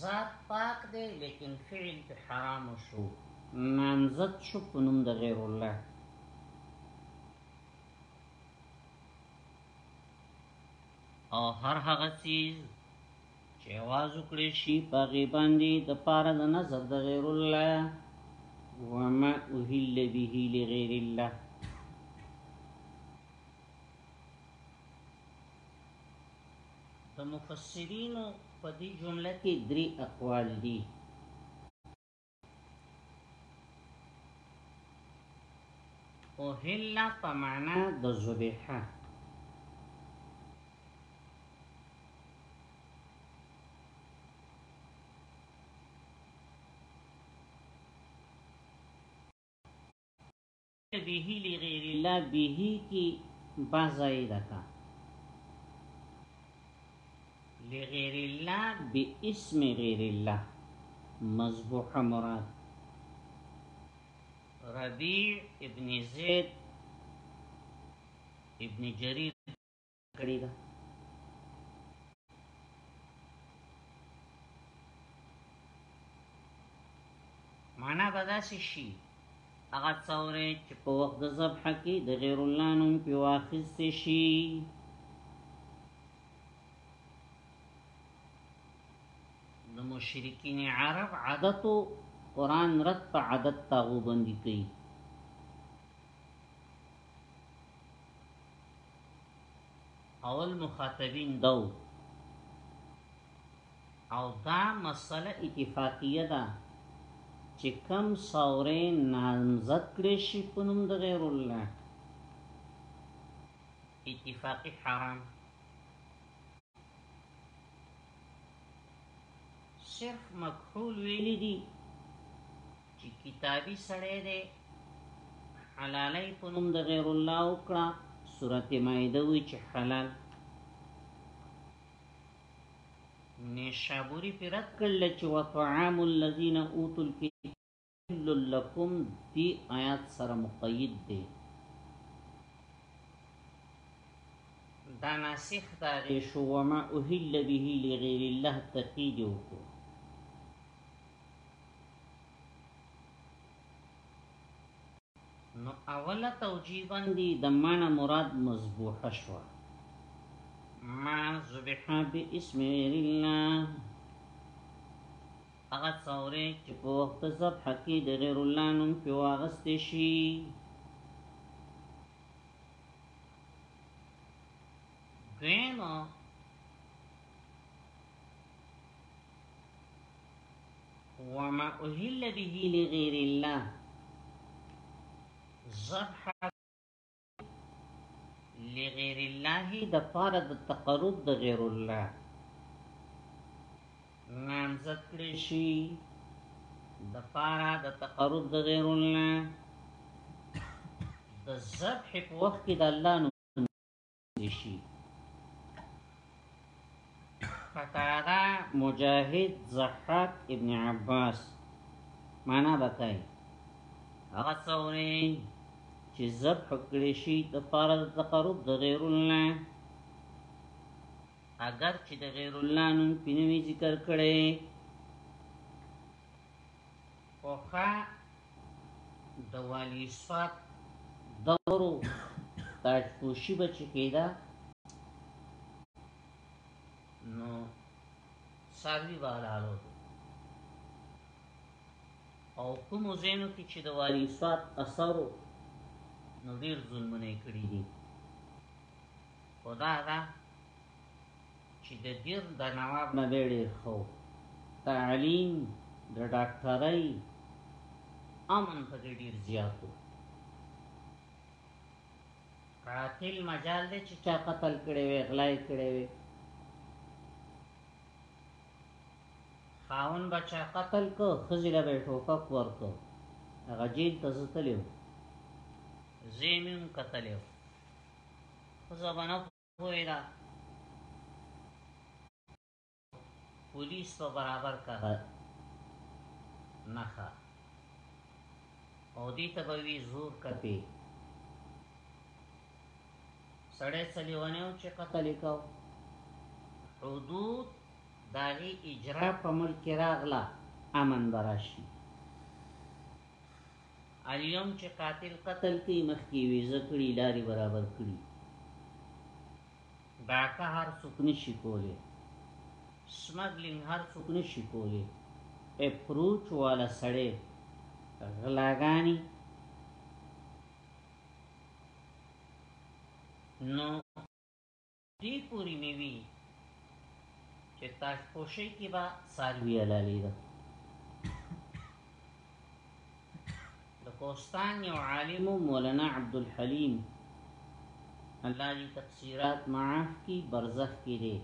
ذات پاک دی لیکن فعل په حرام شو نامزد شو په نوم د غیر الله او هر هغه چیز چې आवाज وکړي شي په غي باندې د پاره د نظر د غیر الله وما اهل به لغیر الله د مفسرینو په دې جمله کې درې اقوال دي او هلا په معنا د ذبیحه به لغیر الله به کی با زائد کا لغیر الله به اسم غیر الله مذبوح مراد ربیع ابن زید ابن جریر کړي ده معنا به داسې شي هغه څوره چې په وخت د ذبح کې د غیر الله نوم په واخیست شي د مشرکین عرب عادتو قران رد په عادت تاغو باندې کوي اول مخاطبین دو او دا مسله اتفاقیه ده چې کم سورې نامزد کړي شي په نوم د غیر الله اتفاقی حرام شیخ مکحول ویلی دی چې کتابی سړی دی حلالای په نوم د غیر الله وکړه سورته مائده وی چې حلال نشابوری پرد کړل چې وطعام الذين اوتوا الكتاب لکم دی آیات سره مقید دی دا ناسخ دا دی شو وما اهل به لغیر الله تقید وکړو نو اوله توجیبا دی د معنا مراد مذبوح شو ما ذبح باسم غیر الله هغه څورې چې په وخت ذبح کې د غیر الله نوم په واغست شي دویمه وما اهل به لغیر الله ذبح لغیر الله د پاره د تقرب د غیر الله نامزد کړی شي د پاره د تقرب د غیر الله د ذبح په وخت کې د الله نوم شي قطاده مجاهد زحاق ابن عباس معنا بتای هغه څوري چې زب حکړې شي د پاره د تقرب د غیر الله اگر چې د غیر الله نوم پینوي ذکر کړي پخوا د والی سواد دورو تاج پوشی به چې کېده نو ساروی به حلالو او کوم زینو کې چې د والی سواد اثرو نو ډیر ظلمونه کړی دي خدا دا چې د دیر د نواب نه دی ډیر خو تعلیم د ډاکټرۍ امن پکې ډیر زیات وو قاتل مجال دی چې چا قتل کړي وي غلای کړي وي خاون بچا قتل کو خزیله به ټوپک ورکو هغه جیل ته زتلیو زیمیم قتلیو خزبانه ویرا پولیس په برابر کړه نخا او دې ته به وی زور کپی سړی سلیوانه او چې قتل وکاو حدود داغي اجرا په ملک راغلا امن براشي اليوم چې قاتل قتل کی مخکی ویزه کړي لاري برابر کړي ډاکه هر څوک نشي کولی سمګلینګ هر څوک نشي کولی اپروچ والا سړی غلاګانی نو دې پورې مې وي چې تاج پوشۍ کې به څاروي حلالې ده د کوستان یو عالم مولانا عبدالحلیم الله دې تقصیرات معاف کی برزخ کې دې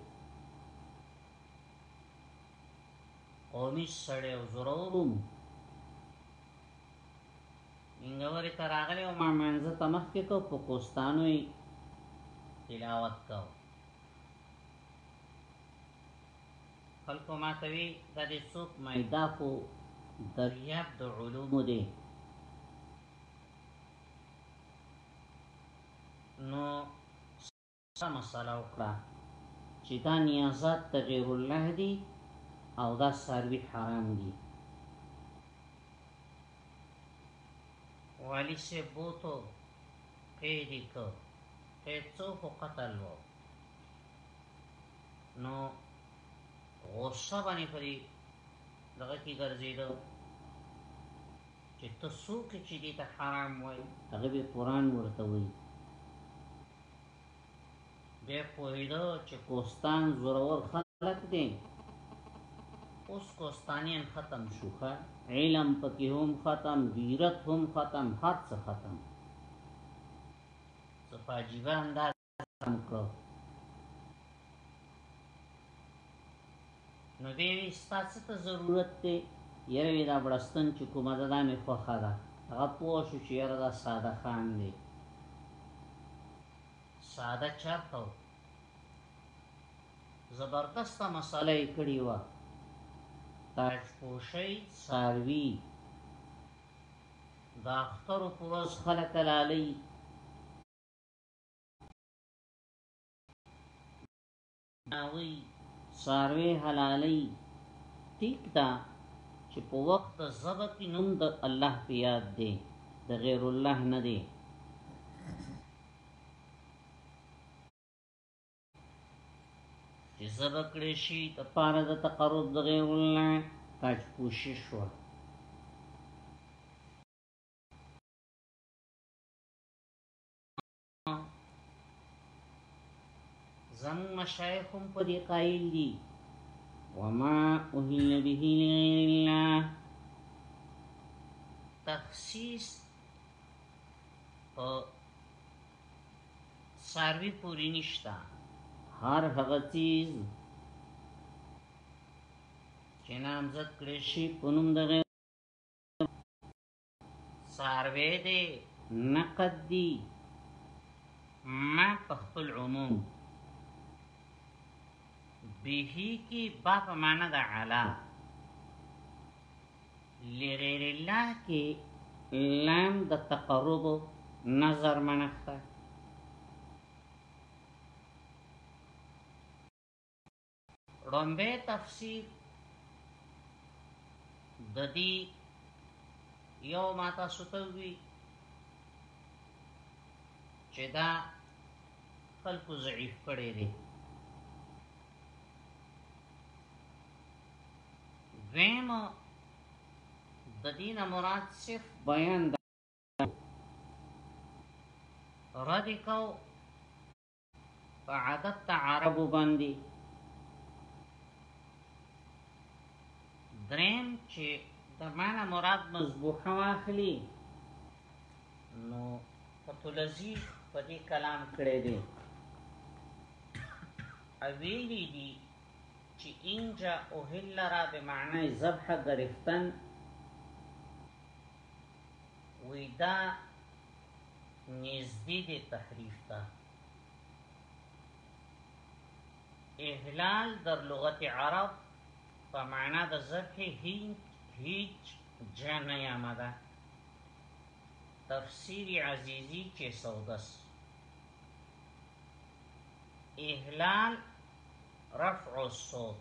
قومي سړی او زورورم ننګوري ته راغلی او ما مانځه ته مخ کې کو په کوستانو یې تلاوت کو خلکو ما ته وی د دې څوک مېدا خو دریاب د علوم دی نو څه مساله وکړه چې دا نیازات د غیر الله دي او دا ساروی حرام دي والی سے بوتو قیدی کو قیدو کو قتل وو نو غصه باندې پری دغه کی ګرځیدو چې تاسو کې چې دې ته حرام وای هغه به قران ورته وای به پوهیدو چې کوستان زورور خلق دي اوس کوستانیان ختم شوخه علم پکې هم ختم غیرت هم ختم هر څه ختم صفاجیبه انداز هم کړو نو به وی ستاسو ته ضرورت دی یره وی دا بړستن چې کومه ده دا مې خوښه ده هغه پوه شو چې یره دا ساده خان دی ساده چرته و زبردسته مسله یې کړې وه تاجپوشۍ څاروي د اخترو په ورځ خلک لالي ناوی ساروی حلالی ټیک دا چې په وخت د ضبط کې نوم د الله په یاد دی د غیر الله نه دی چې ضبط کړي شي د پاره د تقرب د غیر الله کاج کوشش وه زمون مشایخ هم په دې قائل دي وما اهل به لغير الله تخصیص او ساروی پوری نشتا هر هغه چیز چې نامزد کړی شي په نوم د ساروی دی نقد دی ما په خپل عموم به کی با په معنا د علا لغیر الله کی لام د تقرب نظر منخته ړومبه تفسیر د دې یو ماته ستوي چې دا خلق ضعیف کړي دي دویم د دینه مراد صرف بیان ده رد کو په عادت ته عربو باندې دریم چې د معنا مراد مذبوحه واخلي نو قطلزی په دې کلام کړی دی اویلی دی چې انجا اوهل را به معنی ذبح گرفتن ویدا نږدې دی تحریف ته اهلال در لغت عرب په معنا د ذکر هیچ هیچ جنه یامده تفسیر عزیزی چې سودس اهلال رفع الصوت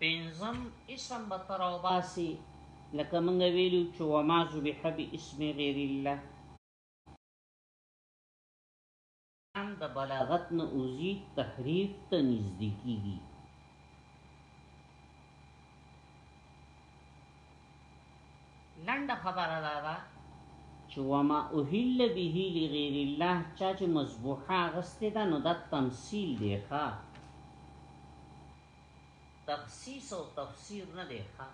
پنځم اسم به تر او باسي لکه موږ ویلو چې وما ذبح باسم غیر الله ان د بلاغت نه اوزی تحریف ته نږدې کیږي لنډه خبره دا ده چې وما اهل به لغیر الله چا چې مذبوحه غسته ده نو دا تمثيل دی ښا تخصیص او تفسیر نه دی ښا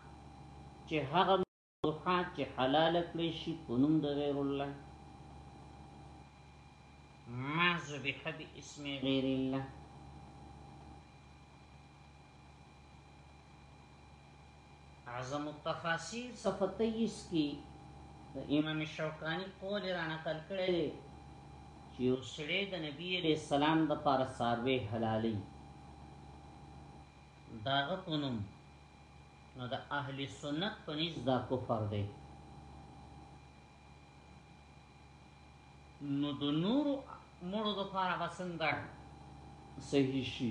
چې هغه مذبوحه چې حلال کړی شي په نوم د غیر الله ما ذبح باسم غیر الله اعظم التفاسیر صفحه 23 کې د امام شوکانی قول را نقل کړی دی چې یو سړی د نبی علیہ السلام د پاره ساروی حلالي داغه پونم نو د اهل سنت په نس دا کفر دی نو د نور مړو د پاره بسنګ صحیح شي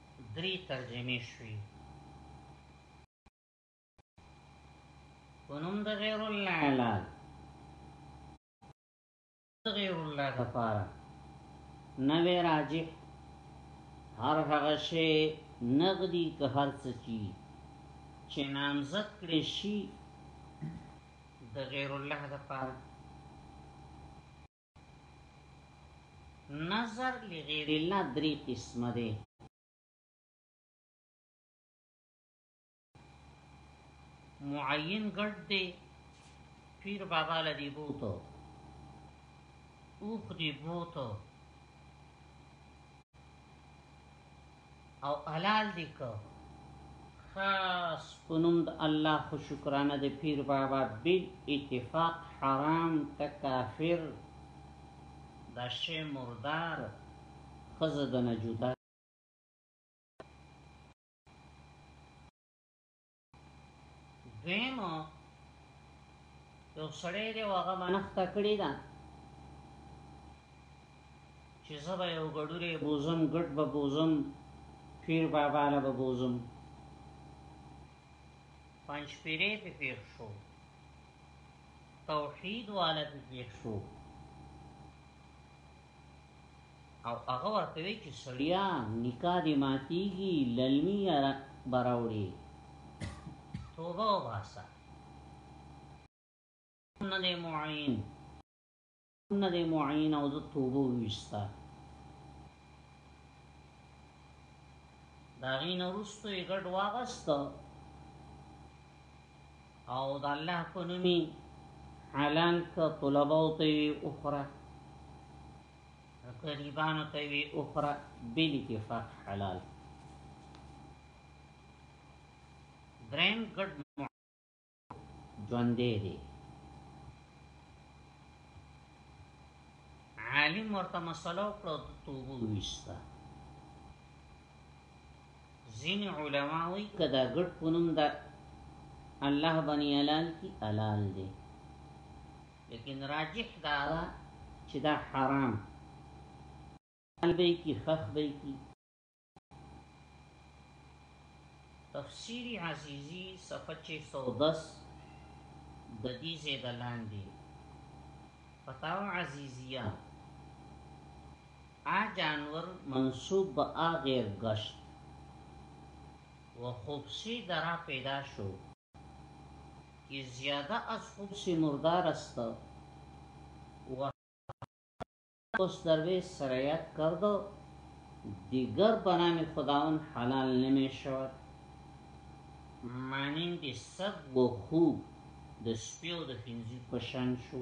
درې ترجمه شوي ونوم د غیر الله علال غیر الله غفاره نوې راجح هر هغه شی نغدي که هر څه چی چې نامزد کړي شي د غیر الله غفاره نظر لغیر الله دری قسم دی معین ګډ دی پیر بابا لدی بوتو اوخ دی بوتو او حلال دی که خاص پنوم د الله خو شکرانه د پیر بابا بل اتفاق حرام ته کافر دا شی مردار خزه د نجودا دویم یو سړی دی هغه منښت کړی دا چې زبا یو ګډوري بوزم ګډ به بوزم پیر بابا له بوزم پنځ پیری په پیر شو توحید والا په پیر شو او هغه ورته وی چې سړیا نکاح دې ماتیږي للمی براوړي توبه وباسه نه دې معین نه دې معین او زه توبه وستا دا غین ورستو یې ګډ واغسته او د الله په نومي اعلان که طلبه او ته وي اخرى غریبانو ته وي اخرى بل اتفاق حلال درین ګډ ژوندې دي عالم ورته مسله وکړه توبه ویسته زین علماء وی کدا ګډ پونم دا الله بنی حلال کی حلال دی لیکن راجح دا دا چې دا حرام قلبی کی خخ بی کی تفسیر عزیزی صفحه 610 د دې زیدلان دی فتاو عزیزیه آ جانور منصوب به آ غیر گشت و خبثی در آ پیدا شو که زیاده از خبث مردار است و خبث در وی سرایت کرد دیگر به نام خداوند حلال نمی شود مانند سگ و خوب د سپی او د خنزیر په شان شو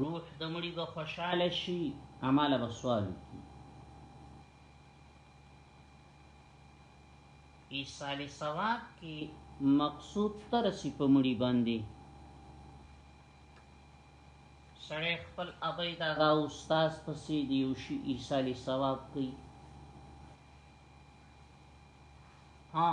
روح د مړي به خوشاله شي عمل به سوال کی ایصال ثواب کی مقصود ترسی په مړي باندې سړی خپل ابي دا غا استاد پسې دی او شي ایصال ثواب کوي ها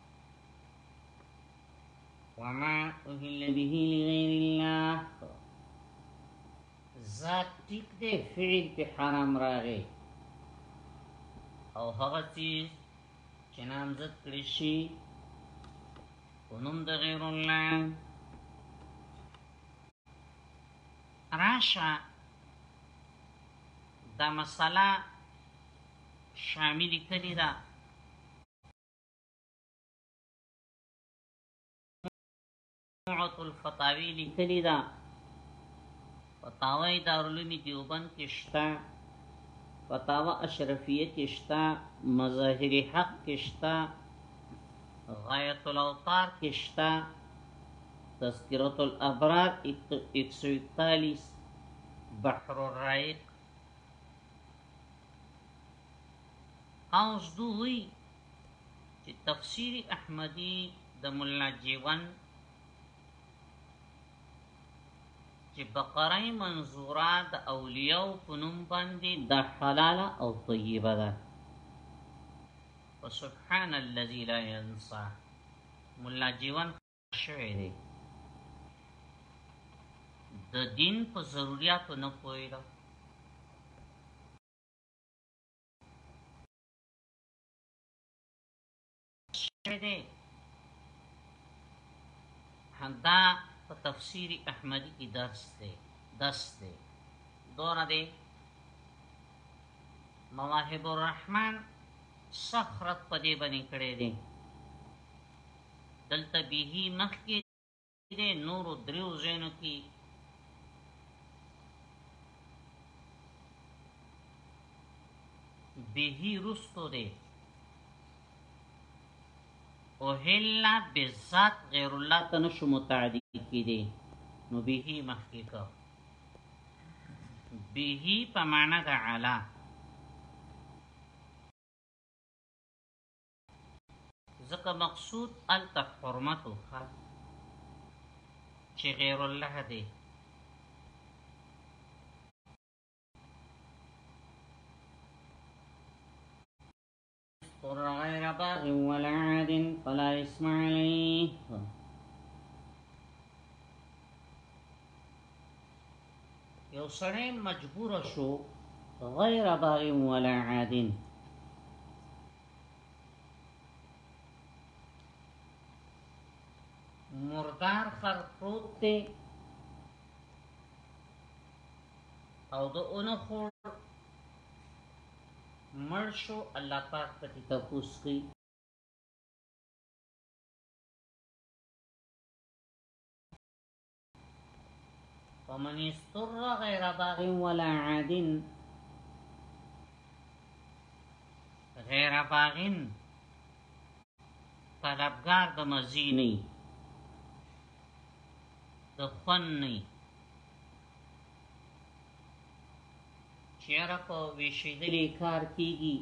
وما اهل به لغیر الله ذات ټیک دی فعل په حرام راغی او هغه چیز چې نامزد کړی شي ونوم د غیر الله راشه دا مسله شامل کړي ده مجموعه الفتاوی لیکلی دا فتاوی دارالعلوم دیوبند کې شته فتاوا اشرفیه کې شته مظاهر حق کې شته غایت الاوطار کې شته تذکرۃ الابرار 141 بحر الرائق اوس دوی چې تفسیر احمدی د مولا جیون چې بقره منظوره د اولیاء په نوم باندې د حلال او طیبه ده وسبحان الذي لا ينسى مولا جیون شوی دی د دین په ضرورتو نه پوهیږي دی دا په تفسیر احمدی کې درس دی درس دی دونه دی مواهب الرحمن سخرت په دې باندې کړې دي دلته به مخکې دې نورو دریو ځینو کې به رستو دې او هلا بذات غیر الله تنشو متعدی کې دې نو به مخکې کا به په معنا د علا ځکه مقصود الته حرمت وکړه چې غیر الله دی قر غیر باغ ولا عاد فلا اسم علیه یو سړی مجبور شو غیر باغ ولا عادین مردار خر پروت دی او د اونو خور مړ شو الله پاک پتی تپوس کوي فمن استر غیر باغ ولا عاد غیر باغ طلبگار د مزی نه د خون نه چیرې په وشیدلې کار کیږي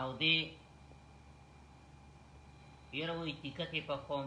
او دې یره وې ټیکټې په کوم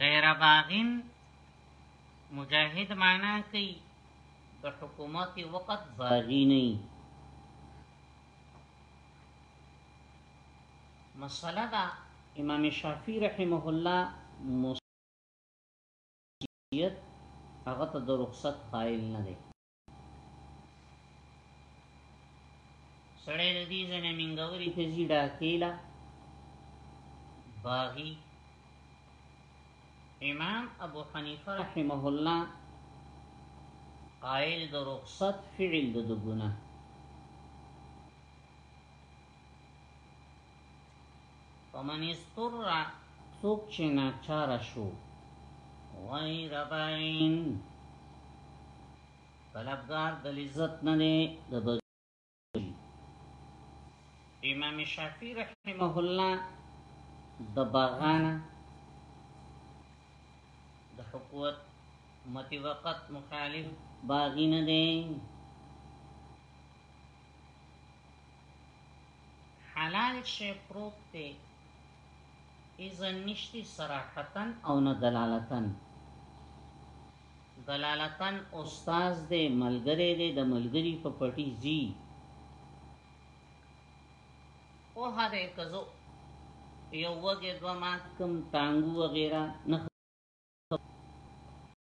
غیر باغین مجاهد معنا کوي د حکومت وخت باغی نه مسله دا امام شافعی رحمه الله موسیت هغه ته د رخصت قائل نه دی سړی د دې ځنه منګوري ته زی ډاکیلا باغی امام ابو حنیفه رحمه الله قائل د رخصت فعل د ګناه فمن استر سوک چه ناچار شو غیر بین طلبگار د لذت نه دی د امام شافعی رحمه الله د باغانه د حکومت متی وقت مخالف باغی نه دی حلال شی پروت دی اذن نشتی صراحتن او نه دلالتن دلالتن استاز دی ملګری دی د ملګری په پټی زی او هره کزو یو وګه دو مات کم تانګو وغیره نه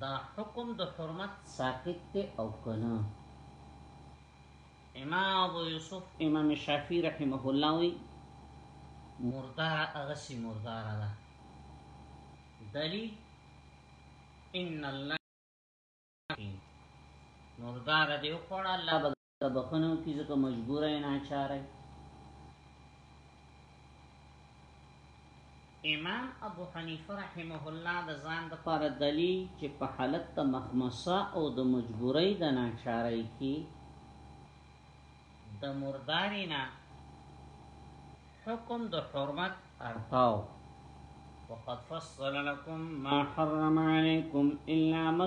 دا حکم د حرمت ساقط ته او کنه امام ابو یوسف امام شافعی رحمه الله وی مردار هغه سی مردار ده دلیل ان الله مردار دی خو الله ته بخنو کی زکه مجبور نه ناچار امام ابو حنیفه رحمه الله د ځان د پاره دلی چې په حالت ته مخمسه او د مجبورۍ د ناچارۍ کې د مردارینا حکم د حرمت ارتاو وقد فصل لكم ما حرم عليكم إلا ما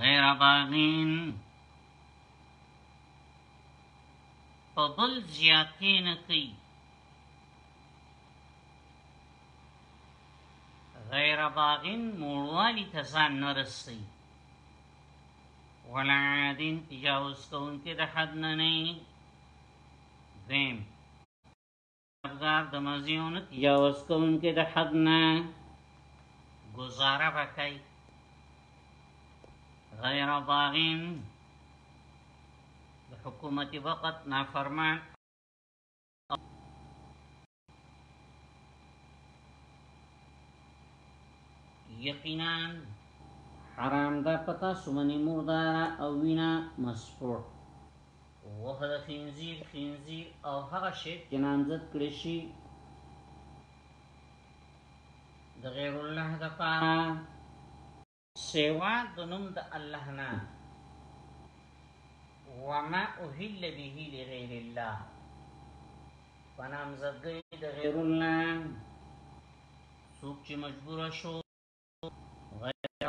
غیر باغین په بل زیاتې نه کوي غیر باغین موړوالی ته ځان نه رسي ولا عادین تجاوز کوونکي د حد نه نه دویم حقدار د مزیونه تجاوز کوونکې د حد نه گزاره بکی غیر باغین د حکومتی وقت نافرمان یقینا حرام ده پتا سمنی مردار او وینا مسفور غوښه د خنزیر، خنزیر او هغه شی چې نامزد کړی شي د غیر الله د پاره سوا د نوم د الله نه وما اهل به لغیر الله پنام زدګی د غیر الله څوک چې مجبور شو غیر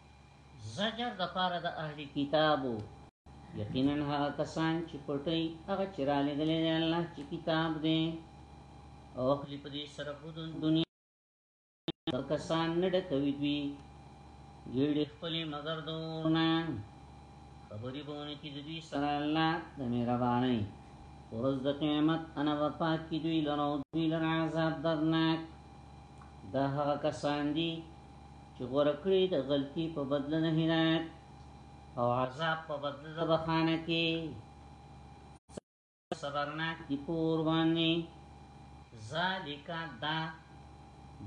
زجر د پاره د اهل کتابو یقینا هغه کسان چې پټي هغه چې را لګلې دی الله چې کتاب دی او خپل په دې سره په دنیا کسان نه ډکوي دوی جوړې خپل مگر دورنا خبرې بونه کې دوی سره الله د مهرباني ورځ د قیامت انا وفات کې دوی لرو دوی لرو عذاب درناک دا هغه کسان دي چې غوړه کړی د غلطي په بدل نه هنایت او عذاب په بدل د بخانه کې صبرناک دی پور باندې ذالک دا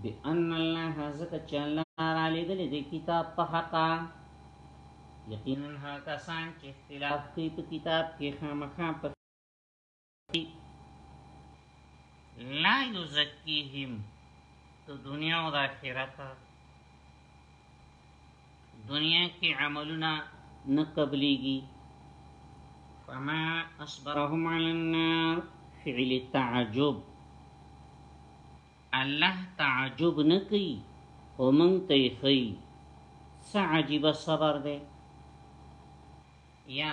بان الله زکه چې الله را لګلې د کتاب په حقا یقینا هغه کسان چې اختلاف کوي په کتاب کې خامخا په لا یزکیهم د دنیا او د آخرت دنیا کې عملونه نه قبليږي فما اصبرهم على النار فعل تعجب الله تعجب نه کوي او مونږ ته خي څه عجيبه صبر دی یا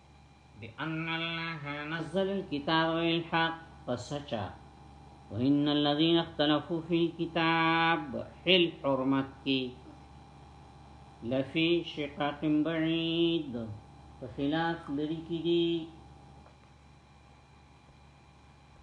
بأن الله نزل الكتاب بالحق سچا وإن الذين اختلفوا في الكتاب حل حرمتك لفي شقاق بعيد فخلاف لري دي